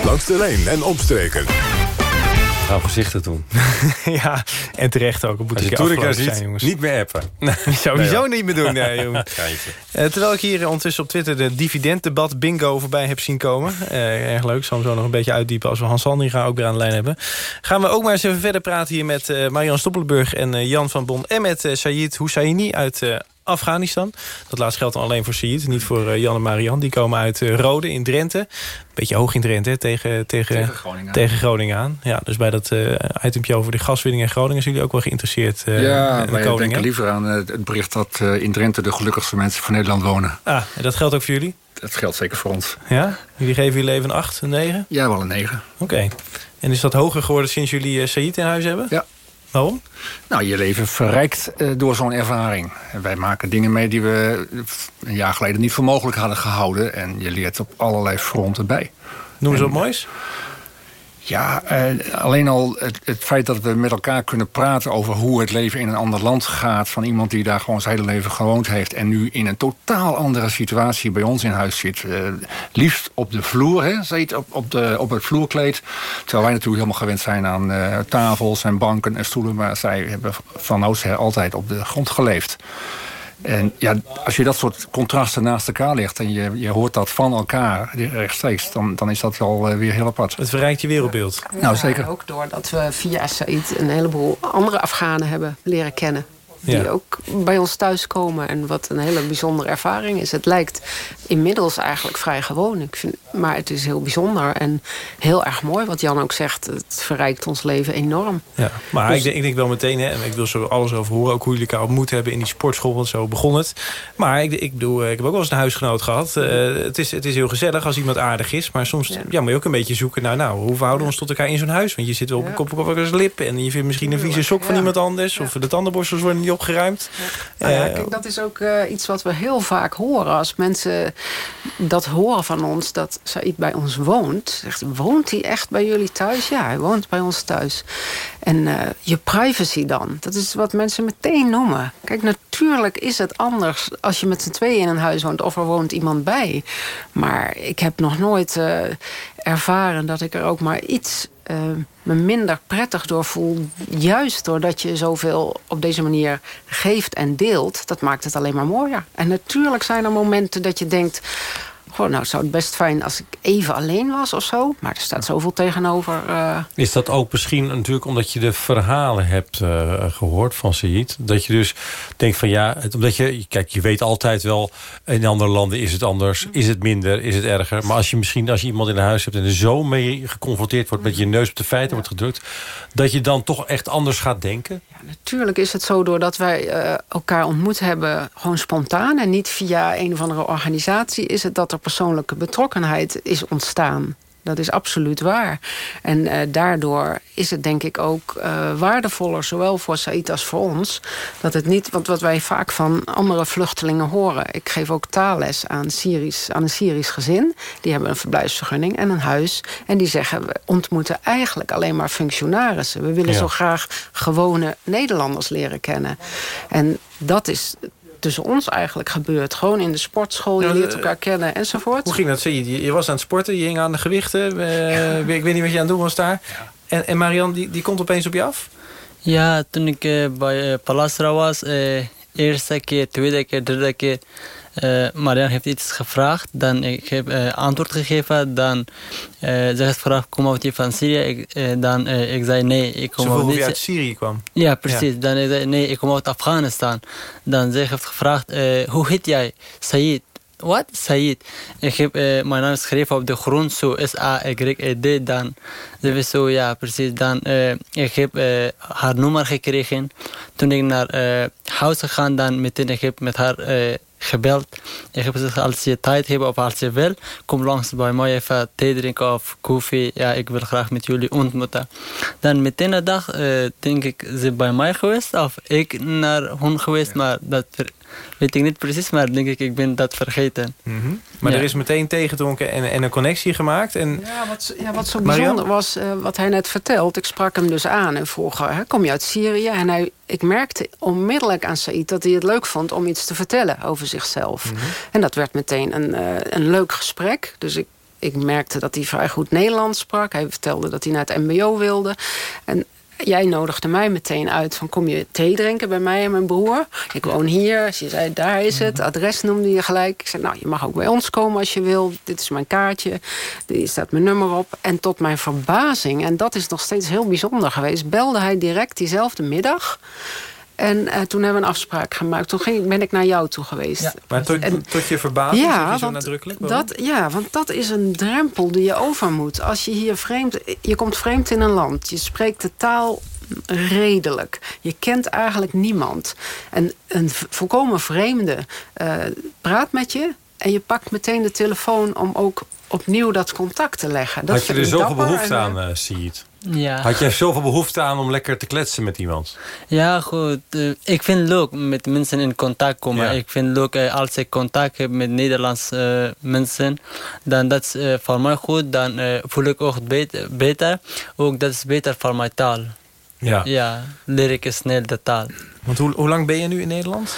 Langs de lijn en omstreken. Nou, gezichten doen. ja, en terecht ook. Moet Als je Toerica ziet, zijn, jongens. niet meer appen. Sowieso nee, niet meer doen, nee, jongen. uh, terwijl ik hier ondertussen op Twitter de dividenddebat bingo voorbij heb zien komen. Uh, erg leuk, zal hem zo nog een beetje uitdiepen als we Hans Sandringa ook weer aan de lijn hebben. Gaan we ook maar eens even verder praten hier met uh, Marian Stoppelburg en Jan van Bon. En met Sayid Husseini uit Afghanistan. Dat laatste geldt dan alleen voor Sayid, niet voor Jan en Marian. Die komen uit Rode in Drenthe beetje hoog in Drenthe, tegen, tegen, tegen, Groningen. tegen Groningen aan. Ja, dus bij dat uh, itempje over de gaswinning in Groningen... zijn jullie ook wel geïnteresseerd uh, Ja, wij denken liever aan het bericht dat in Drenthe... de gelukkigste mensen van Nederland wonen. Ah, en dat geldt ook voor jullie? Dat geldt zeker voor ons. Ja? Jullie geven jullie leven een 8, een 9? Ja, wel een 9. Oké. En is dat hoger geworden sinds jullie uh, Said in huis hebben? Ja. Waarom? Nou, je leven verrijkt uh, door zo'n ervaring. En wij maken dingen mee die we een jaar geleden niet voor mogelijk hadden gehouden. En je leert op allerlei fronten bij. Noem ze wat moois? Ja, eh, alleen al het, feit dat we met elkaar kunnen praten over hoe het leven in een ander land gaat. Van iemand die daar gewoon zijn hele leven gewoond heeft. En nu in een totaal andere situatie bij ons in huis zit. Uh, liefst op de vloer, hè, zit op, op, de, op het vloerkleed. Terwijl wij natuurlijk helemaal gewend zijn aan uh, tafels en banken en stoelen. Maar zij hebben van oudsher altijd op de grond geleefd. En ja, als je dat soort contrasten naast elkaar legt... en je, je hoort dat van elkaar rechtstreeks... dan, dan is dat wel weer heel apart. Het verrijkt je wereldbeeld. nou, zeker. ook doordat we via Said een heleboel andere Afghanen hebben leren kennen die ook bij ons thuiskomen. En wat een hele bijzondere ervaring is. Het lijkt inmiddels eigenlijk vrij gewoon. Ik vind, maar het is heel bijzonder en heel erg mooi. Wat Jan ook zegt, het verrijkt ons leven enorm. Ja, maar dus- ik, denk, ik denk wel meteen, hè, en ik wil zo alles over horen... ook hoe jullie elkaar ontmoet hebben in die sportschool, want zo begon het. Maar ik, ik bedoel, ik heb ook wel eens een huisgenoot gehad. Uh, het, is, het is heel gezellig als iemand aardig is. Maar soms ja. moet je ook een beetje zoeken naar... nou, hoe verhouden we ons tot elkaar in zo'n huis? Want je zit wel op een kop op elkaars lip... en je vindt misschien een vieze sok van iemand anders... of de tandenborstels worden niet opgeruimd. Nou ja, kijk, dat is ook uh, iets wat we heel vaak horen. Als mensen dat horen van ons, dat Said bij ons woont. Zegt, woont hij echt bij jullie thuis? Ja, hij woont bij ons thuis. En uh, je privacy dan, dat is wat mensen meteen noemen. Kijk, natuurlijk is het anders als je met z'n tweeën in een huis woont... of er woont iemand bij. Maar ik heb nog nooit uh, ervaren dat ik er ook maar iets uh, me minder prettig door voel. Juist doordat je zoveel op deze manier geeft en deelt. Dat maakt het alleen maar mooier. En natuurlijk zijn er momenten dat je denkt... Goh, nou zou het best fijn als ik even alleen was of zo. Maar er staat zoveel tegenover. Uh... Is dat ook misschien natuurlijk omdat je de verhalen hebt uh, gehoord van Said? Dat je dus denkt van ja, het, omdat je, kijk, je weet altijd wel, in andere landen is het anders. Is het minder, is het erger? Maar als je misschien, als je iemand in huis hebt en er zo mee geconfronteerd wordt, met je neus op de feiten wordt gedrukt, dat je dan toch echt anders gaat denken? Ja, natuurlijk is het zo doordat wij uh, elkaar ontmoet hebben, gewoon spontaan en niet via een of andere organisatie, is het dat er persoonlijke betrokkenheid is ontstaan. Dat is absoluut waar. En uh, daardoor is het denk ik ook uh, waardevoller... zowel voor Said als voor ons. Dat het niet, want wat wij vaak van andere vluchtelingen horen... ik geef ook taalles aan, Syrisch, aan een Syrisch gezin. Die hebben een verblijfsvergunning en een huis. En die zeggen, we ontmoeten eigenlijk alleen maar functionarissen. We willen ja. zo graag gewone Nederlanders leren kennen. En dat is tussen ons eigenlijk gebeurd. Gewoon in de sportschool, je leert elkaar kennen enzovoort. Hoe ging dat? Je, je was aan het sporten, je hing aan de gewichten. Uh, Ik weet niet wat je aan het doen was daar. En, en Marianne, die, die komt opeens op je af? Ja, toen ik uh, bij uh, Palastra was, eerste keer, tweede keer, derde keer... Uh, Marianne heeft iets gevraagd, dan ik heb uh, antwoord gegeven. Dan uh, ze heeft gevraagd, kom uit je van Syrië? Ik, dan ik zei nee, ik kom uit je uit Syrië kwam? Ja, precies. Ja. Dan ik zei nee, ik kom uit Afghanistan. Dan ze heeft gevraagd, hoe heet jij? Said. Wat? Said. Ik heb mijn naam geschreven op de grond, zo S-A-Y-E-D. Dan ze wist zo, ja, precies. Dan ik heb haar nummer gekregen. Toen ik naar huis gegaan, dan meteen ik heb met haar gebeld. Ik heb gezegd, als je tijd hebt of als je wil, kom langs bij mij even thee drinken of koffie. Ja, ik wil graag met jullie ontmoeten. Dan meteen de dag, uh, denk ik, ze bij mij geweest of ik naar hun geweest, maar dat weet ik niet precies, maar denk ik, ik ben dat vergeten. Mm -hmm. Maar ja. er is meteen tegengetrokken en, en, een connectie gemaakt. En... Ja, wat, ja, wat zo bijzonder was, uh, wat hij net vertelt. Ik sprak hem dus aan en vroeg, hè, kom je uit Syrië? En hij, ik merkte onmiddellijk aan Said dat hij het leuk vond om iets te vertellen over zichzelf. Mm -hmm. En dat werd meteen een, uh, een leuk gesprek. Dus ik ik merkte dat hij vrij goed Nederlands sprak. Hij vertelde dat hij naar het mbo wilde. En jij nodigde mij meteen uit van kom je thee drinken bij mij en mijn broer. Ik woon hier. Je zei daar is het. Adres noemde je gelijk. Ik zei nou je mag ook bij ons komen als je wil. Dit is mijn kaartje. Hier staat mijn nummer op. En tot mijn verbazing, en dat is nog steeds heel bijzonder geweest... belde hij direct diezelfde middag... En uh, toen hebben we een afspraak gemaakt. Toen ging, ben ik naar jou toe geweest. Ja, maar tot, en, tot je verbazing ja, je zo nadrukkelijk? Dat, ja, want dat is een drempel die je over moet. Als je hier vreemd... Je komt vreemd in een land. Je spreekt de taal redelijk. Je kent eigenlijk niemand. En een volkomen vreemde uh, praat met je... en je pakt meteen de telefoon om ook opnieuw dat contact te leggen. Dat Had je er zoveel behoefte aan, uh, Siet? Ja. Had jij zoveel behoefte aan om lekker te kletsen met iemand? Ja, goed. Uh, ik vind het leuk met mensen in contact komen. Ja. Ik vind het leuk uh, als ik contact heb met Nederlandse uh, mensen. Dan dat is voor mij goed. Dan voel ik ook beter, beter. Ook dat is beter voor mijn taal. Ja. Ja, leer ik snel de taal. Want hoe, hoe lang ben je nu in Nederland?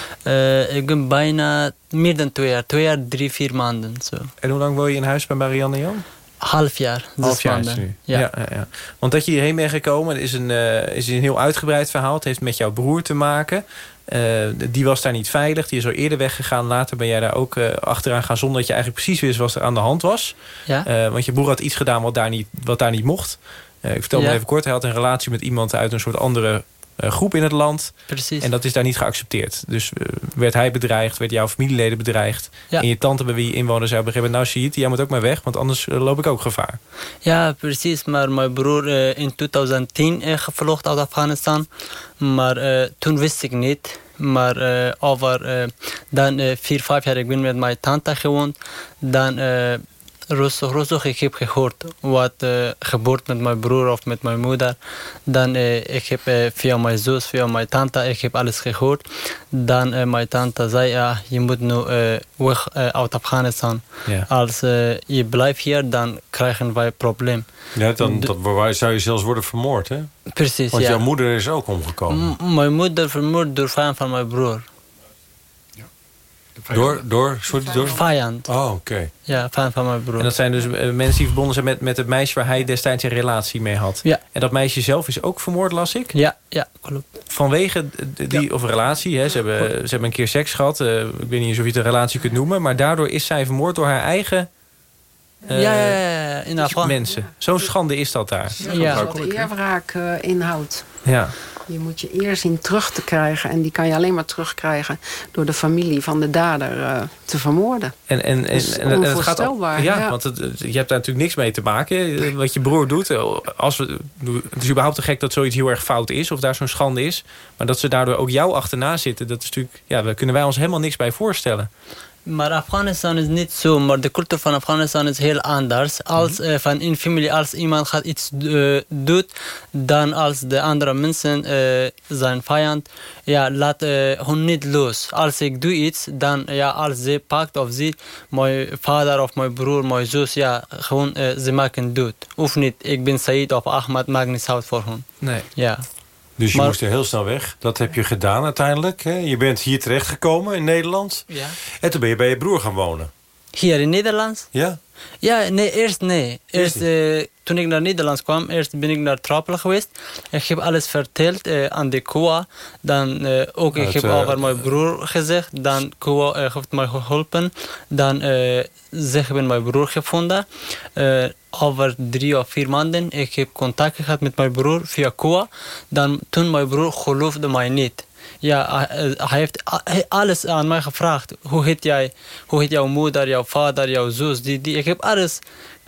ik ben bijna meer dan twee jaar. Twee jaar, drie, vier maanden. Zo. En hoe lang woon je in huis bij Marianne en Jan? Half jaar. Half jaar is nu. Ja. Ja, ja, ja. Want dat je hierheen bent gekomen is een, uh, is een heel uitgebreid verhaal. Het heeft met jouw broer te maken. Uh, die was daar niet veilig. Die is al eerder weggegaan. Later ben jij daar ook uh, achteraan gaan zonder dat je eigenlijk precies wist wat er aan de hand was. Ja. want je broer had iets gedaan wat daar niet, wat daar niet mocht. ik vertel me even kort. Hij had een relatie met iemand uit een soort andere groep in het land. Precies. En dat is daar niet geaccepteerd. Dus uh, werd hij bedreigd, werd jouw familieleden bedreigd. Ja. En je tante bij wie je inwoner gegeven moment... nou Shahid, jij moet ook maar weg, want anders uh, loop ik ook gevaar. Ja, precies. Maar mijn broer uh, in 2010 gevlucht uit Afghanistan. Maar toen wist ik niet. Maar over dan vier, vijf jaar ik ben met mijn tante gewoond. Dan rustig, rustig. Ik heb gehoord wat uh, gebeurt met mijn broer of met mijn moeder. Dan uh, ik heb uh, via mijn zus, via mijn tante, ik heb alles gehoord. Dan mijn tante zei, ja, je moet nu weg uit Afghanistan. Ja. Als je blijft hier, dan krijgen wij een probleem. Ja, dan dat, zou je zelfs worden vermoord, hè? Precies, Want ja. jouw moeder is ook omgekomen. M mijn moeder vermoord door vijand van mijn broer. Door, door, sorry, door? Vijand. Oh, oké. Okay. Ja, vijand van mijn broer. En dat zijn dus uh, mensen die verbonden zijn met, met het meisje waar hij destijds een relatie mee had. Ja. En dat meisje zelf is ook vermoord, las ik? Ja, ja klopt. Vanwege die, ja. of relatie, hè, ze, hebben, ze hebben een keer seks gehad. Uh, ik weet niet eens of je het een relatie kunt noemen. Maar daardoor is zij vermoord door haar eigen... Uh, ja, ja, ja, in Afghan. Mensen. Zo'n schande is dat daar. Ja, ja. wat eerwraak inhoudt. Ja. Je moet je eer zien terug te krijgen. En die kan je alleen maar terugkrijgen door de familie van de dader uh, te vermoorden. En, en, en, dus en, en het gaat al, ja, ja, want het, je hebt daar natuurlijk niks mee te maken. Wat je broer doet. Als we, het is überhaupt te gek dat zoiets heel erg fout is. Of daar zo'n schande is. Maar dat ze daardoor ook jou achterna zitten. Dat is natuurlijk, ja, daar kunnen wij ons helemaal niks bij voorstellen. Maar Afghanistan is niet zo, maar de cultuur van Afghanistan is heel anders. Als uh, van een familie, als iemand gaat iets uh, doet, dan als de andere mensen uh, zijn vijand, ja, laat hun niet los. Als ik doe iets, dan ja, als ze pakt of ze, mijn vader of mijn broer, mijn zus, ja, gewoon ze maken dood. Of niet, ik ben Said of Ahmad, maakt niet uit voor hun. Nee. Ja. Dus je moest er heel snel weg. Dat heb je gedaan uiteindelijk. Hè? Je bent hier terechtgekomen in Nederland. Ja. En toen ben je bij je broer gaan wonen. Hier in Nederland? Ja. Ja, nee, eerst nee. Eerst, uh, toen ik naar Nederland kwam, eerst ben ik naar Trappelen geweest. Ik heb alles verteld uh, aan de Koa. Dan uh, ook, ik heb over mijn broer gezegd. Dan Koa heeft mij geholpen. Dan ze hebben mijn broer gevonden. over drie of vier maanden, ik heb contact gehad met mijn broer via Koa. Dan toen mijn broer geloofde mij niet. Ja, hij heeft alles aan mij gevraagd. Hoe heet jij? Hoe heet jouw moeder, jouw vader, jouw zus? Die, die. Ik heb alles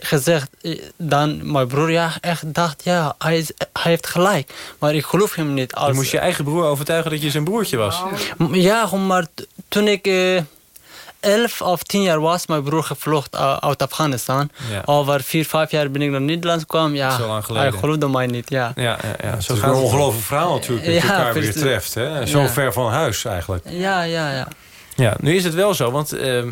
gezegd. Dan mijn broer ja, echt dacht, ja, hij, is, hij heeft gelijk. Maar ik geloof hem niet. Als... Je moest je eigen broer overtuigen dat je zijn broertje was. Ja, maar toen ik... Uh, 11 of 10 jaar was mijn broer gevlucht uit Afghanistan. Ja. Over 4, 5 jaar ben ik naar Nederland gekomen. Ja, Zo lang geleden. hij geloofde mij niet. Ja. Ja, ja, ja. Zo gaat een ongelooflijk verhaal natuurlijk dat je elkaar weer treft. Hè? Zo ver van huis eigenlijk. Ja, ja, ja. Ja, nu is het wel zo, want uh, uh,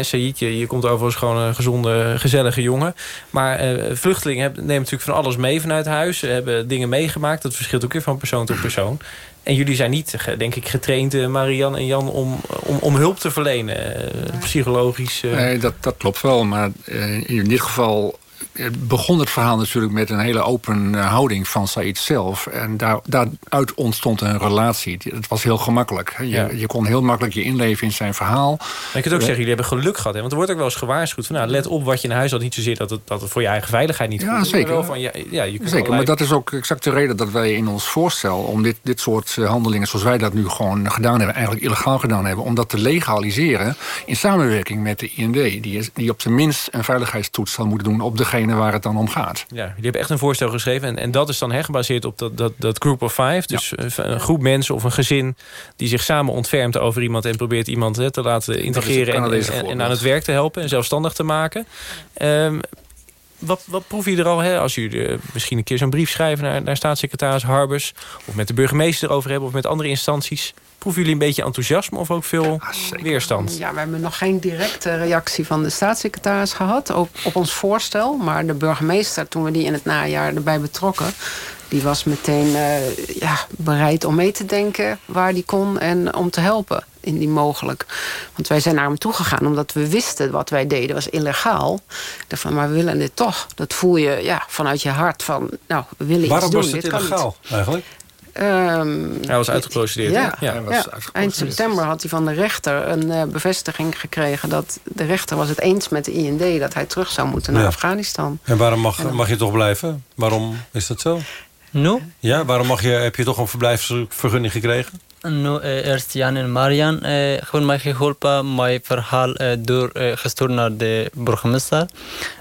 Said, je, je komt over als gewoon een gezonde, gezellige jongen. Maar uh, vluchtelingen hebben, nemen natuurlijk van alles mee vanuit huis. Ze hebben dingen meegemaakt. Dat verschilt ook weer van persoon tot persoon. En jullie zijn niet, denk ik, getraind, uh, Marian en Jan, om, om, om hulp te verlenen. psychologisch. Nee, dat, dat klopt wel. Maar in dit geval begon het verhaal natuurlijk met een hele open eh, houding van Said zelf. En daar, daaruit ontstond een relatie. Het was heel gemakkelijk. Je, je kon heel makkelijk je inleven in zijn verhaal. Maar je kunt ook zeggen, jullie hebben geluk gehad. Hè? Want er wordt ook wel eens gewaarschuwd van... Nou, let op wat je in huis had. Niet zozeer dat het, dat het voor je eigen veiligheid niet ja, goed zeker. Maar van, ja, ja, je zeker, maar dat is ook exact de reden dat wij in ons voorstel... om dit, dit soort eh, handelingen zoals wij dat nu gewoon gedaan hebben... eigenlijk illegaal gedaan hebben... om dat te legaliseren in samenwerking met de IND... die, die op zijn minst een veiligheidstoets zal moeten doen... op degene waar het dan om gaat. Ja, die hebben echt een voorstel geschreven. En, en dat is dan gebaseerd op dat, dat, dat group of five. Dus eh, een groep mensen of een gezin die zich samen ontfermt over iemand... en probeert iemand hè, te laten integreren en, en, aan het werk te helpen... en zelfstandig te maken. Um, wat, wat proef je er al, hè, als jullie uh, misschien een keer zo'n brief schrijven... naar, naar staatssecretaris Harbers... of met de burgemeester erover hebben... of met andere instanties... Proeven jullie een beetje enthousiasme of ook veel weerstand? Ja, we hebben nog geen directe reactie van de staatssecretaris gehad op, op ons voorstel. Maar de burgemeester, toen we die in het najaar erbij betrokken... die was meteen uh, ja, bereid om mee te denken waar die kon en om te helpen indien mogelijk. Want wij zijn naar hem toegegaan omdat we wisten wat wij deden was illegaal. Van, maar we willen dit toch. Dat voel je ja, vanuit je hart van, nou, we willen Waarom iets doen. Waarom was het illegaal eigenlijk? Um, hij was uitgeprocedeerd. Ja, ja. Was eind september had hij van de rechter een uh, bevestiging gekregen... dat de rechter was het eens met de IND dat hij terug zou moeten naar Afghanistan. En waarom mag, mag je toch blijven? Waarom is dat zo? Nu? Ja, waarom mag je, heb je toch een verblijfsvergunning gekregen? Nu, uh, eerst Jan en Marian uh, hebben mij geholpen. Mijn verhaal uh, doorgestuurd naar de burgemeester.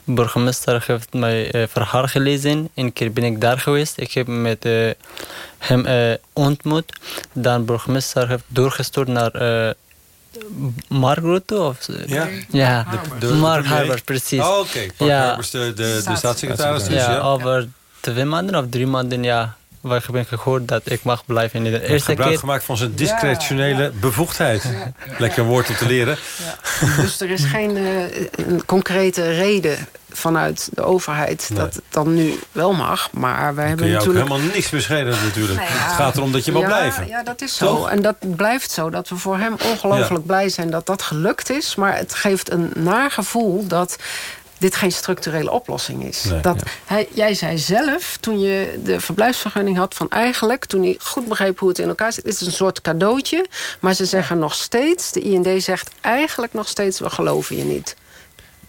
De burgemeester heeft mijn verhaal gelezen. Een keer ben ik daar geweest. Ik heb met hem ontmoet. Dan de burgemeester heeft doorgestuurd naar... Mark Rutte? Of, ja, ja. De, de, Mark Harbers, precies. Oh, oké. Okay. Mark ja. Harbers, de, de, de staatssecretaris. Dus, ja, ja, over twee maanden of drie maanden, ja waar ik ben gehoord dat ik mag blijven in de eerste gebruik keer. gemaakt van zijn discretionele bevoegdheid. Lekker woord om te leren. Ja. Dus er is geen uh, een concrete reden vanuit de overheid dat het dan nu wel mag. Maar wij hebben kun je natuurlijk... ook helemaal niks beschrijven natuurlijk. Nou het gaat erom dat je wil blijven. Ja, dat is zo. En dat blijft zo. Dat we voor hem ongelooflijk blij zijn dat dat gelukt is. Maar het geeft een nagevoel dat dit geen structurele oplossing is. dat, hij, jij zei zelf, toen je de verblijfsvergunning had... van eigenlijk, toen hij goed begreep hoe het in elkaar zit... is het een soort cadeautje, maar ze zeggen nog steeds... de IND zegt eigenlijk nog steeds, we geloven je niet.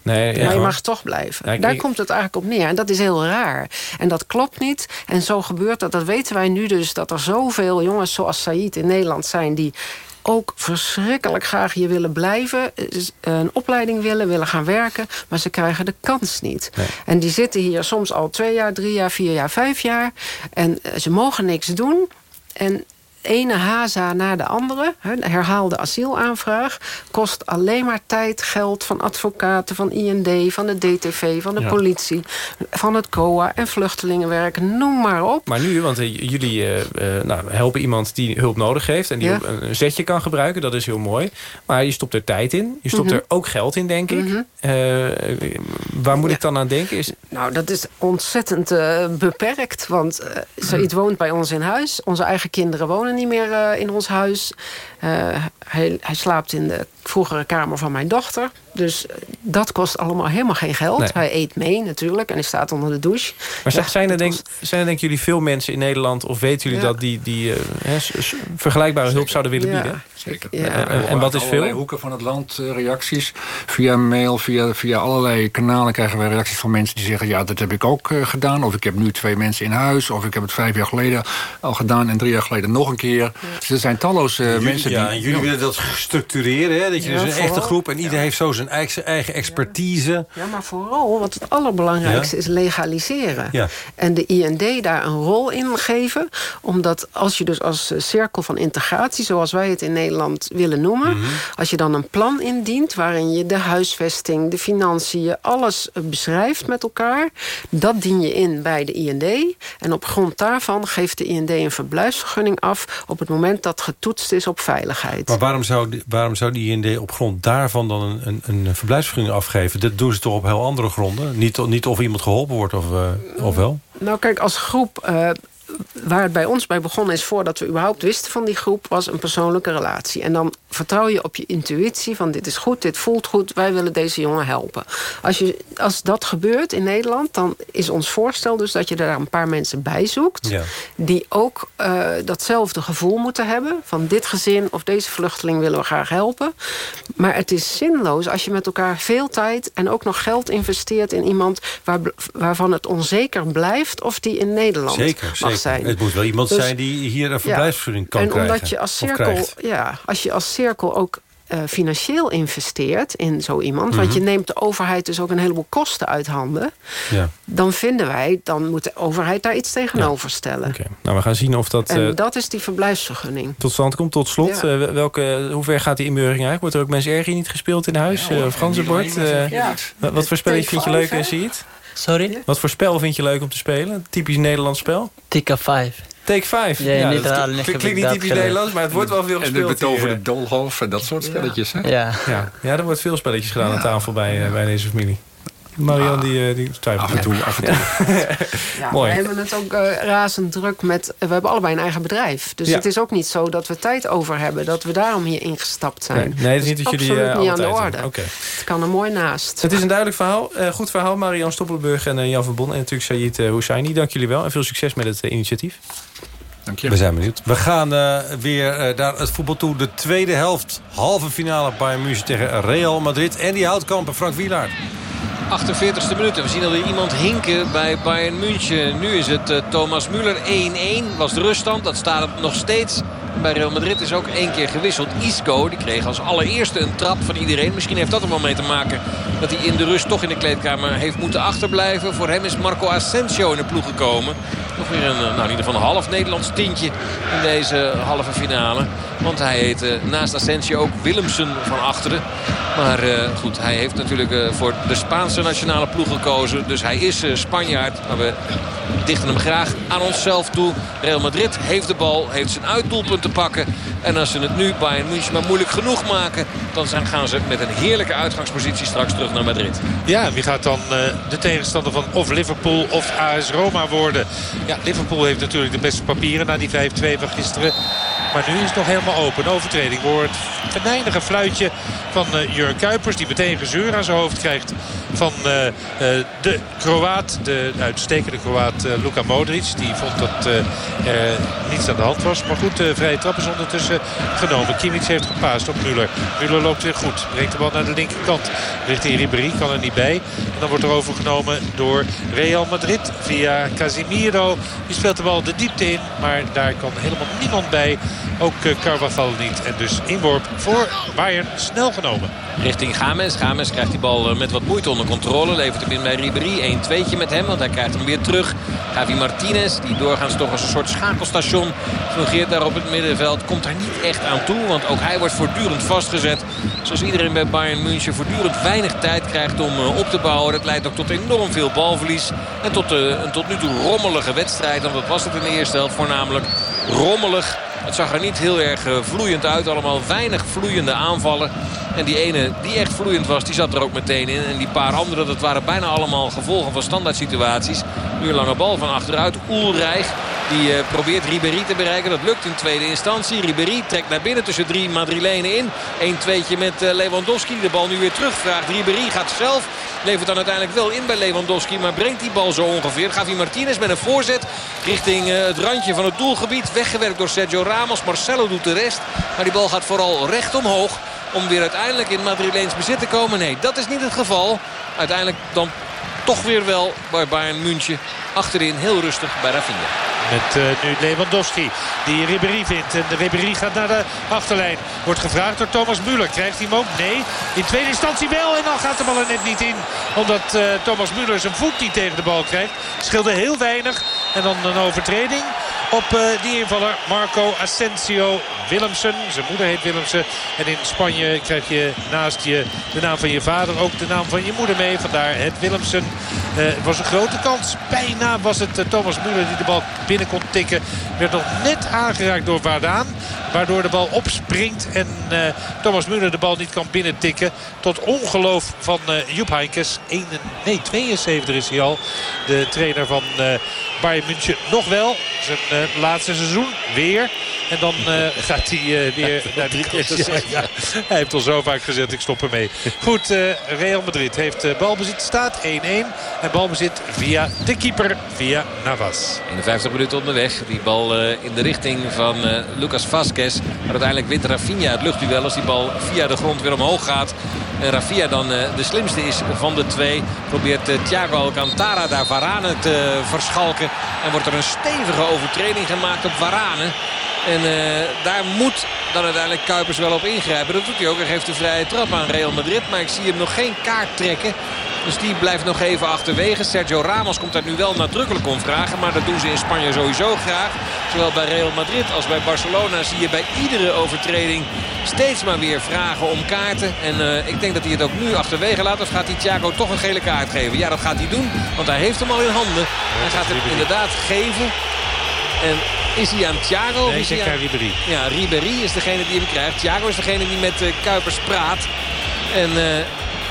Nee, maar je mag toch blijven. Daar komt het eigenlijk op neer. En dat is heel raar. En dat klopt niet. En zo gebeurt dat. Dat weten wij nu dus. Dat er zoveel jongens zoals Said in Nederland zijn... die ook verschrikkelijk graag hier willen blijven. Een opleiding willen, willen gaan werken. Maar ze krijgen de kans niet. En die zitten hier soms al twee jaar, drie jaar, vier jaar, vijf jaar. En eh, ze mogen niks doen. En ene haza na de andere, herhaalde asielaanvraag... kost alleen maar tijd, geld van advocaten, van IND... van de DTV, van de politie, van het COA en vluchtelingenwerk. Noem maar op. Maar nu, want eh, jullie uh, nou, helpen iemand die hulp nodig heeft... en die een zetje kan gebruiken, dat is heel mooi. Maar je stopt er tijd in. Je stopt mhm. er ook geld in, denk ik. Mhm. waar moet ik dan aan denken? Is... Nou, dat is ontzettend beperkt. Want zoiets woont bij ons in huis. Onze eigen kinderen wonen niet meer uh, in ons huis. Hij, hij slaapt in de vroegere kamer van mijn dochter. Dus eh, dat kost allemaal helemaal geen geld. Hij eet mee natuurlijk en hij staat onder de douche. Maar zijn, er denk, zijn er denk jullie veel mensen in Nederland... of weten jullie dat die, die uh, vergelijkbare hulp zouden willen bieden? Zeker. Ja. En, en, wat is veel? hoeken van het land reacties. Via mail, via, via allerlei kanalen krijgen wij reacties van mensen die zeggen... ja, dat heb ik ook gedaan. Of ik heb nu twee mensen in huis. Of ik heb het vijf jaar geleden al gedaan en drie jaar geleden nog een keer. Dus er zijn talloze mensen ja, die... jullie willen dat structureren, hè? Dat je dus een echte groep en iedereen heeft zo zijn eigen, eigen expertise. Ja, maar vooral, wat het allerbelangrijkste is legaliseren. Ja. En de IND daar een rol in geven. Omdat als je dus als cirkel van integratie, zoals wij het in Nederland willen noemen... Mhm. als je dan een plan indient waarin je de huisvesting, de financiën... alles beschrijft met elkaar, dat dien je in bij de IND. En op grond daarvan geeft de IND een verblijfsvergunning af... op het moment dat getoetst is op veiligheid. Maar waarom zou, waarom zou die IND op grond daarvan dan een, een, een verblijfsvergunning afgeven? Dat doen ze toch op heel andere gronden? Niet, niet of iemand geholpen wordt of, uh, of wel? Nou kijk, als groep uh, waar het bij ons bij begonnen is... voordat we überhaupt wisten van die groep... was een persoonlijke relatie. En dan vertrouw je op je intuïtie van dit is goed, dit voelt goed... wij willen deze jongen helpen. Als, je, als dat gebeurt in Nederland... dan is ons voorstel dus dat je daar een paar mensen bij zoekt... Ja. die ook uh, datzelfde gevoel moeten hebben... van dit gezin of deze vluchteling willen we graag helpen. Maar het is zinloos als je met elkaar veel tijd... en ook nog geld investeert in iemand... Waar, waarvan het onzeker blijft of die in Nederland zeker, mag zeker. Het moet wel iemand dus- zijn die hier een verblijfsvergunning kan krijgen. En omdat je als cirkel, ja, als je als cirkel ook uh, financieel investeert in zo iemand... want mhm. je neemt de overheid dus ook een heleboel kosten uit handen... Ja. dan vinden wij, dan moet de overheid daar iets tegenover stellen. Okay. Nou, we gaan zien of dat... En uh, dat is die verblijfsvergunning. Tot stand komt, tot slot. Uh, welke, hoe ver gaat die inburgering eigenlijk? Wordt er ook mensen erg niet gespeeld in huis? Ja, of Ganzenbord? Wat voor spelletje vind je leuk en zie het? Sorry? Wat voor spel vind je leuk om te spelen? Typisch Nederlands spel? Take 5. Take 5. Ja, ja, niet dat klinkt niet typisch Nederlands, maar het wordt wel veel gespeeld. En de betoverde dolhof en dat soort spelletjes. Hè? Ja. Ja. ja, er wordt veel spelletjes gedaan aan tafel bij, uh, bij deze familie. Marianne ah. die, die twijfelt. Af en toe, af en toe. Ja. Mooi. We hebben het ook uh, razend druk met... We hebben allebei een eigen bedrijf. Dus het is ook niet zo dat we tijd over hebben. Dat we daarom hier ingestapt zijn. Nee, nee het is niet dat, jullie uh, niet aan de orde. Okay. Het kan er mooi naast. Het is een duidelijk verhaal. Uh, goed verhaal, Marianne Stoppelburg en Jan van Bon. En natuurlijk Sayid Husseini. Dank jullie wel. En veel succes met het initiatief. Dank je. We zijn benieuwd. We gaan uh, weer uh, naar het voetbal toe. De tweede helft, halve finale Bayern München tegen Real Madrid. En die Houtkamp Frank Wielaert. 48e minuut. We zien alweer iemand hinken bij Bayern München. Nu is het uh, Thomas Müller 1-1. Was de ruststand. Dat staat nog steeds. Bij Real Madrid is ook één keer gewisseld. Isco die kreeg als allereerste een trap van iedereen. Misschien heeft dat er wel mee te maken dat hij in de rust toch in de kleedkamer heeft moeten achterblijven. Voor hem is Marco Asensio in de ploeg gekomen. Nog weer een, nou, in ieder een half Nederlands tintje in deze halve finale. Want hij heet naast Asensio ook Willemsen van achteren. Maar uh, goed, hij heeft natuurlijk uh, voor de Spaanse nationale ploeg gekozen. Dus hij is Spanjaard. Maar we dichten hem graag aan onszelf toe. Real Madrid heeft de bal, heeft zijn uitdoelpunt te pakken. En als ze het nu Bayern München maar moeilijk genoeg maken... dan gaan ze met een heerlijke uitgangspositie straks terug naar Madrid. Ja, wie gaat dan uh, de tegenstander van of Liverpool of AS Roma worden? Ja, Liverpool heeft natuurlijk de beste papieren na die 5-2 van gisteren. Maar nu is het nog helemaal open. overtreding wordt venijnige fluitje van uh, Kuipers. Die meteen gezeur aan zijn hoofd krijgt van uh, de Kroaat. De uitstekende Kroaat Luka Modric. Die vond dat er niets aan de hand was. Maar goed, de vrije trap is ondertussen genomen. Kimmich heeft gepaast op Müller. Müller loopt weer goed. Brengt de bal naar de linkerkant. Richting Ribéry kan er niet bij. En dan wordt er overgenomen door Real Madrid via Casimiro. Die speelt de bal de diepte in. Maar daar kan helemaal niemand bij. Ook Carvajal niet. En dus inworp voor Bayern snel genomen. Richting Games. Games krijgt die bal met wat moeite onder controle. Levert hem in bij Ribéry. 1-2'tje met hem, want hij krijgt hem weer terug. Gavi Martinez, die doorgaans toch als een soort schakelstation fungeert daar op het middenveld. Komt daar niet echt aan toe, want ook hij wordt voortdurend vastgezet. Zoals iedereen bij Bayern München voortdurend weinig tijd krijgt om op te bouwen. Dat leidt ook tot enorm veel balverlies. En tot een tot nu toe rommelige wedstrijd. Want dat was het in de eerste helft voornamelijk rommelig. Het zag er niet heel erg vloeiend uit. Allemaal weinig vloeiende aanvallen. En die ene die echt vloeiend was, die zat er ook meteen in. En die paar andere, dat waren bijna allemaal gevolgen van standaard situaties. Nu een lange bal van achteruit. Oelreich die uh, probeert Ribéry te bereiken. Dat lukt in tweede instantie. Ribéry trekt naar binnen tussen drie Madrilenen in. 1-2'tje met uh, Lewandowski. De bal nu weer terugvraagt. Ribéry gaat zelf. Levert dan uiteindelijk wel in bij Lewandowski. Maar brengt die bal zo ongeveer. Gavi Martinez met een voorzet richting uh, het randje van het doelgebied. Weggewerkt door Sergio Ramos. Marcelo doet de rest. Maar die bal gaat vooral recht omhoog. Om weer uiteindelijk in Madrileens bezit te komen. Nee, dat is niet het geval. Uiteindelijk dan toch weer wel bij Bayern München. Achterin heel rustig bij Rafinha. Met uh, nu Lewandowski die Ribéry vindt. En Ribéry gaat naar de achterlijn. Wordt gevraagd door Thomas Müller. Krijgt hij hem ook? Nee. In tweede instantie wel. En dan gaat de bal er net niet in. Omdat uh, Thomas Müller zijn voet niet tegen de bal krijgt. Scheelde heel weinig. En dan een overtreding op uh, die invaller Marco Asensio Willemsen. Zijn moeder heet Willemsen. En in Spanje krijg je naast je de naam van je vader ook de naam van je moeder mee. Vandaar het Willemsen. Het was een grote kans. Bijna was het uh, Thomas Müller die de bal binnen kon tikken. Werd nog net aangeraakt door Waardaan. Waardoor de bal opspringt en uh, Thomas Müller de bal niet kan binnentikken. Tot ongeloof van uh, Joep Heinkes. 1, nee, 72 is hij al. De trainer van uh, Bayern München nog wel. Zijn laatste seizoen weer. En dan gaat hij weer naar drie keer. Ja, hij heeft al zo vaak gezet, ik stop ermee. Goed, Real Madrid heeft balbezit. Staat 1-1. En balbezit via de keeper, via Navas. 51 minuten onderweg. Die bal in de richting van Lucas Maar uiteindelijk wint Rafinha het luchtduel als die bal via de grond weer omhoog gaat. En Rafinha dan de slimste is van de twee. Probeert Thiago Alcantara daar Varane te verschalken. En wordt er een stevige overtreding gemaakt op Varane. En uh, daar moet dan uiteindelijk Kuipers wel op ingrijpen. Dat doet hij ook. Hij geeft de vrije trap aan Real Madrid. Maar ik zie hem nog geen kaart trekken. Dus die blijft nog even achterwege. Sergio Ramos komt daar nu wel nadrukkelijk om vragen. Maar dat doen ze in Spanje sowieso graag. Zowel bij Real Madrid als bij Barcelona zie je bij iedere overtreding steeds maar weer vragen om kaarten. En uh, ik denk dat hij het ook nu achterwege laat. Of gaat hij Thiago toch een gele kaart geven? Ja, dat gaat hij doen. Want hij heeft hem al in handen. Hij gaat hem inderdaad geven. En is hij aan Thiago? Nee, ik aan Ribéry. Ja, Ribéry is degene die hem krijgt. Thiago is degene die met uh, Kuipers praat. En uh,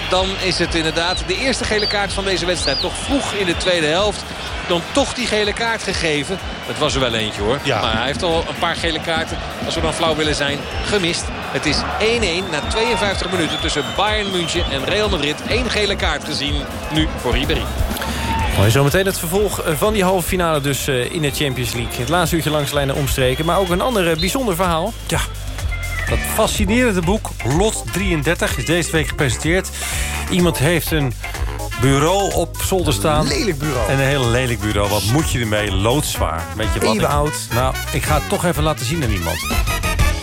dan is het inderdaad de eerste gele kaart van deze wedstrijd. Toch vroeg in de tweede helft dan toch die gele kaart gegeven. Het was er wel eentje hoor. Ja. Maar hij heeft al een paar gele kaarten, als we dan flauw willen zijn, gemist. Het is 1-1 na 52 minuten tussen Bayern München en Real Madrid. Eén gele kaart gezien nu voor Ribéry. Mooi, zometeen het vervolg van die halve finale dus in de Champions League. Het laatste uurtje langs lijnen omstreken. Maar ook een ander bijzonder verhaal. Ja, dat fascinerende boek Lot 33 is deze week gepresenteerd. Iemand heeft een bureau op zolder staan. Een lelijk bureau. En een heel lelijk bureau. Wat moet je ermee? Loodzwaar. Weet je wat? Oud. Nou, ik ga het toch even laten zien aan iemand.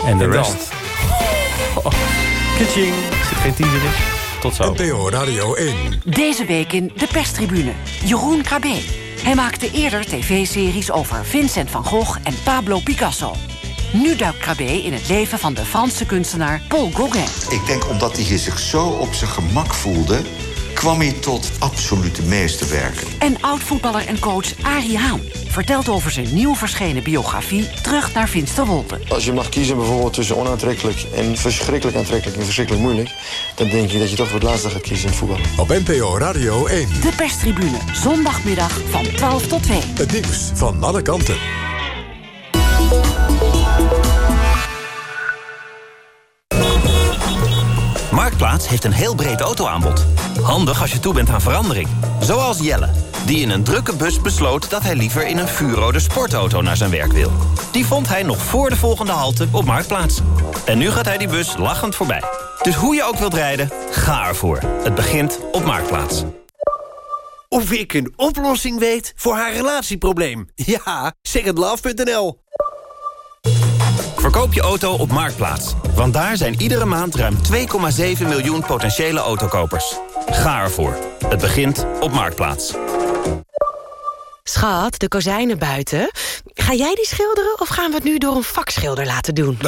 En de rest. Oh, Kitching. Zit geen tien in. Tot zo. NPO Radio 1. Deze week in de perstribune. Jeroen Krabbe. Hij maakte eerder tv-series over Vincent van Gogh en Pablo Picasso. Nu duikt Krabbe in het leven van de Franse kunstenaar Paul Gauguin. Ik denk omdat hij zich zo op zijn gemak voelde... kwam hij tot absolute meesterwerken. En oud-voetballer en coach Arie Haan vertelt over zijn nieuw verschenen biografie... Terug naar Finsterwolde. Als je mag kiezen bijvoorbeeld tussen onaantrekkelijk en verschrikkelijk aantrekkelijk en verschrikkelijk moeilijk... dan denk je dat je toch voor het laatste gaat kiezen in voetbal. Op NPO Radio 1. De perstribune, zondagmiddag van 12 tot 2. Het nieuws van alle kanten. Marktplaats heeft een heel breed autoaanbod. Handig als je toe bent aan verandering. Zoals Jelle, die in een drukke bus besloot... dat hij liever in een vuurrode sportauto naar zijn werk wil. Die vond hij nog voor de volgende halte op Marktplaats. En nu gaat hij die bus lachend voorbij. Dus hoe je ook wilt rijden, ga ervoor. Het begint op Marktplaats. Of ik een oplossing weet voor haar relatieprobleem. Ja, secondlove.nl Verkoop je auto op Marktplaats. Want daar zijn iedere maand ruim 2,7 miljoen potentiële autokopers. Ga ervoor. Het begint op Marktplaats. Schat, de kozijnen buiten. Ga jij die schilderen of gaan we het nu door een vakschilder laten doen?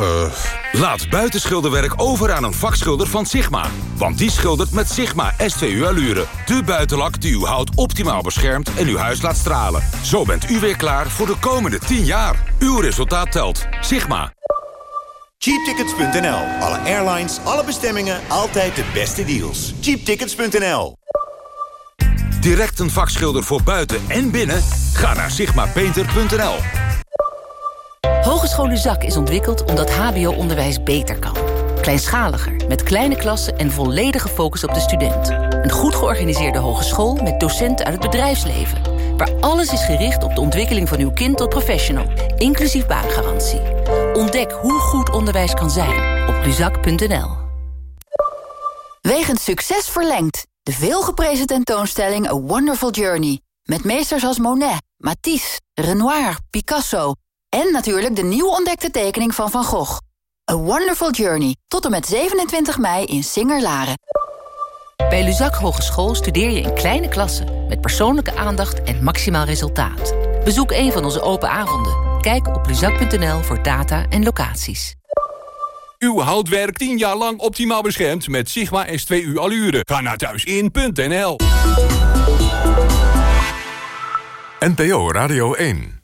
Uh, laat buitenschilderwerk over aan een vakschilder van Sigma. Want die schildert met Sigma S2U Allure. De buitenlak die uw hout optimaal beschermt en uw huis laat stralen. Zo bent u weer klaar voor de komende 10 jaar. Uw resultaat telt. Sigma. Cheaptickets.nl. Alle airlines, alle bestemmingen, altijd de beste deals. Cheaptickets.nl. Direct een vakschilder voor buiten en binnen? Ga naar sigmapainter.nl. Hogeschool Zak is ontwikkeld omdat hbo-onderwijs beter kan. Kleinschaliger, met kleine klassen en volledige focus op de student. Een goed georganiseerde hogeschool met docenten uit het bedrijfsleven. Waar alles is gericht op de ontwikkeling van uw kind tot professional. Inclusief baangarantie. Ontdek hoe goed onderwijs kan zijn op luzak.nl. Wegens succes verlengd. De veelgeprezen tentoonstelling A Wonderful Journey. Met meesters als Monet, Matisse, Renoir, Picasso... en natuurlijk de nieuw ontdekte tekening van Van Gogh. A Wonderful Journey. Tot en met 27 mei in Singer-Laren. Bij Luzak Hogeschool studeer je in kleine klassen... met persoonlijke aandacht en maximaal resultaat. Bezoek een van onze open avonden. Kijk op luzak.nl voor data en locaties. Uw houtwerk 10 jaar lang optimaal beschermd met Sigma S2U Allure. Ga naar thuisin.nl NPO Radio 1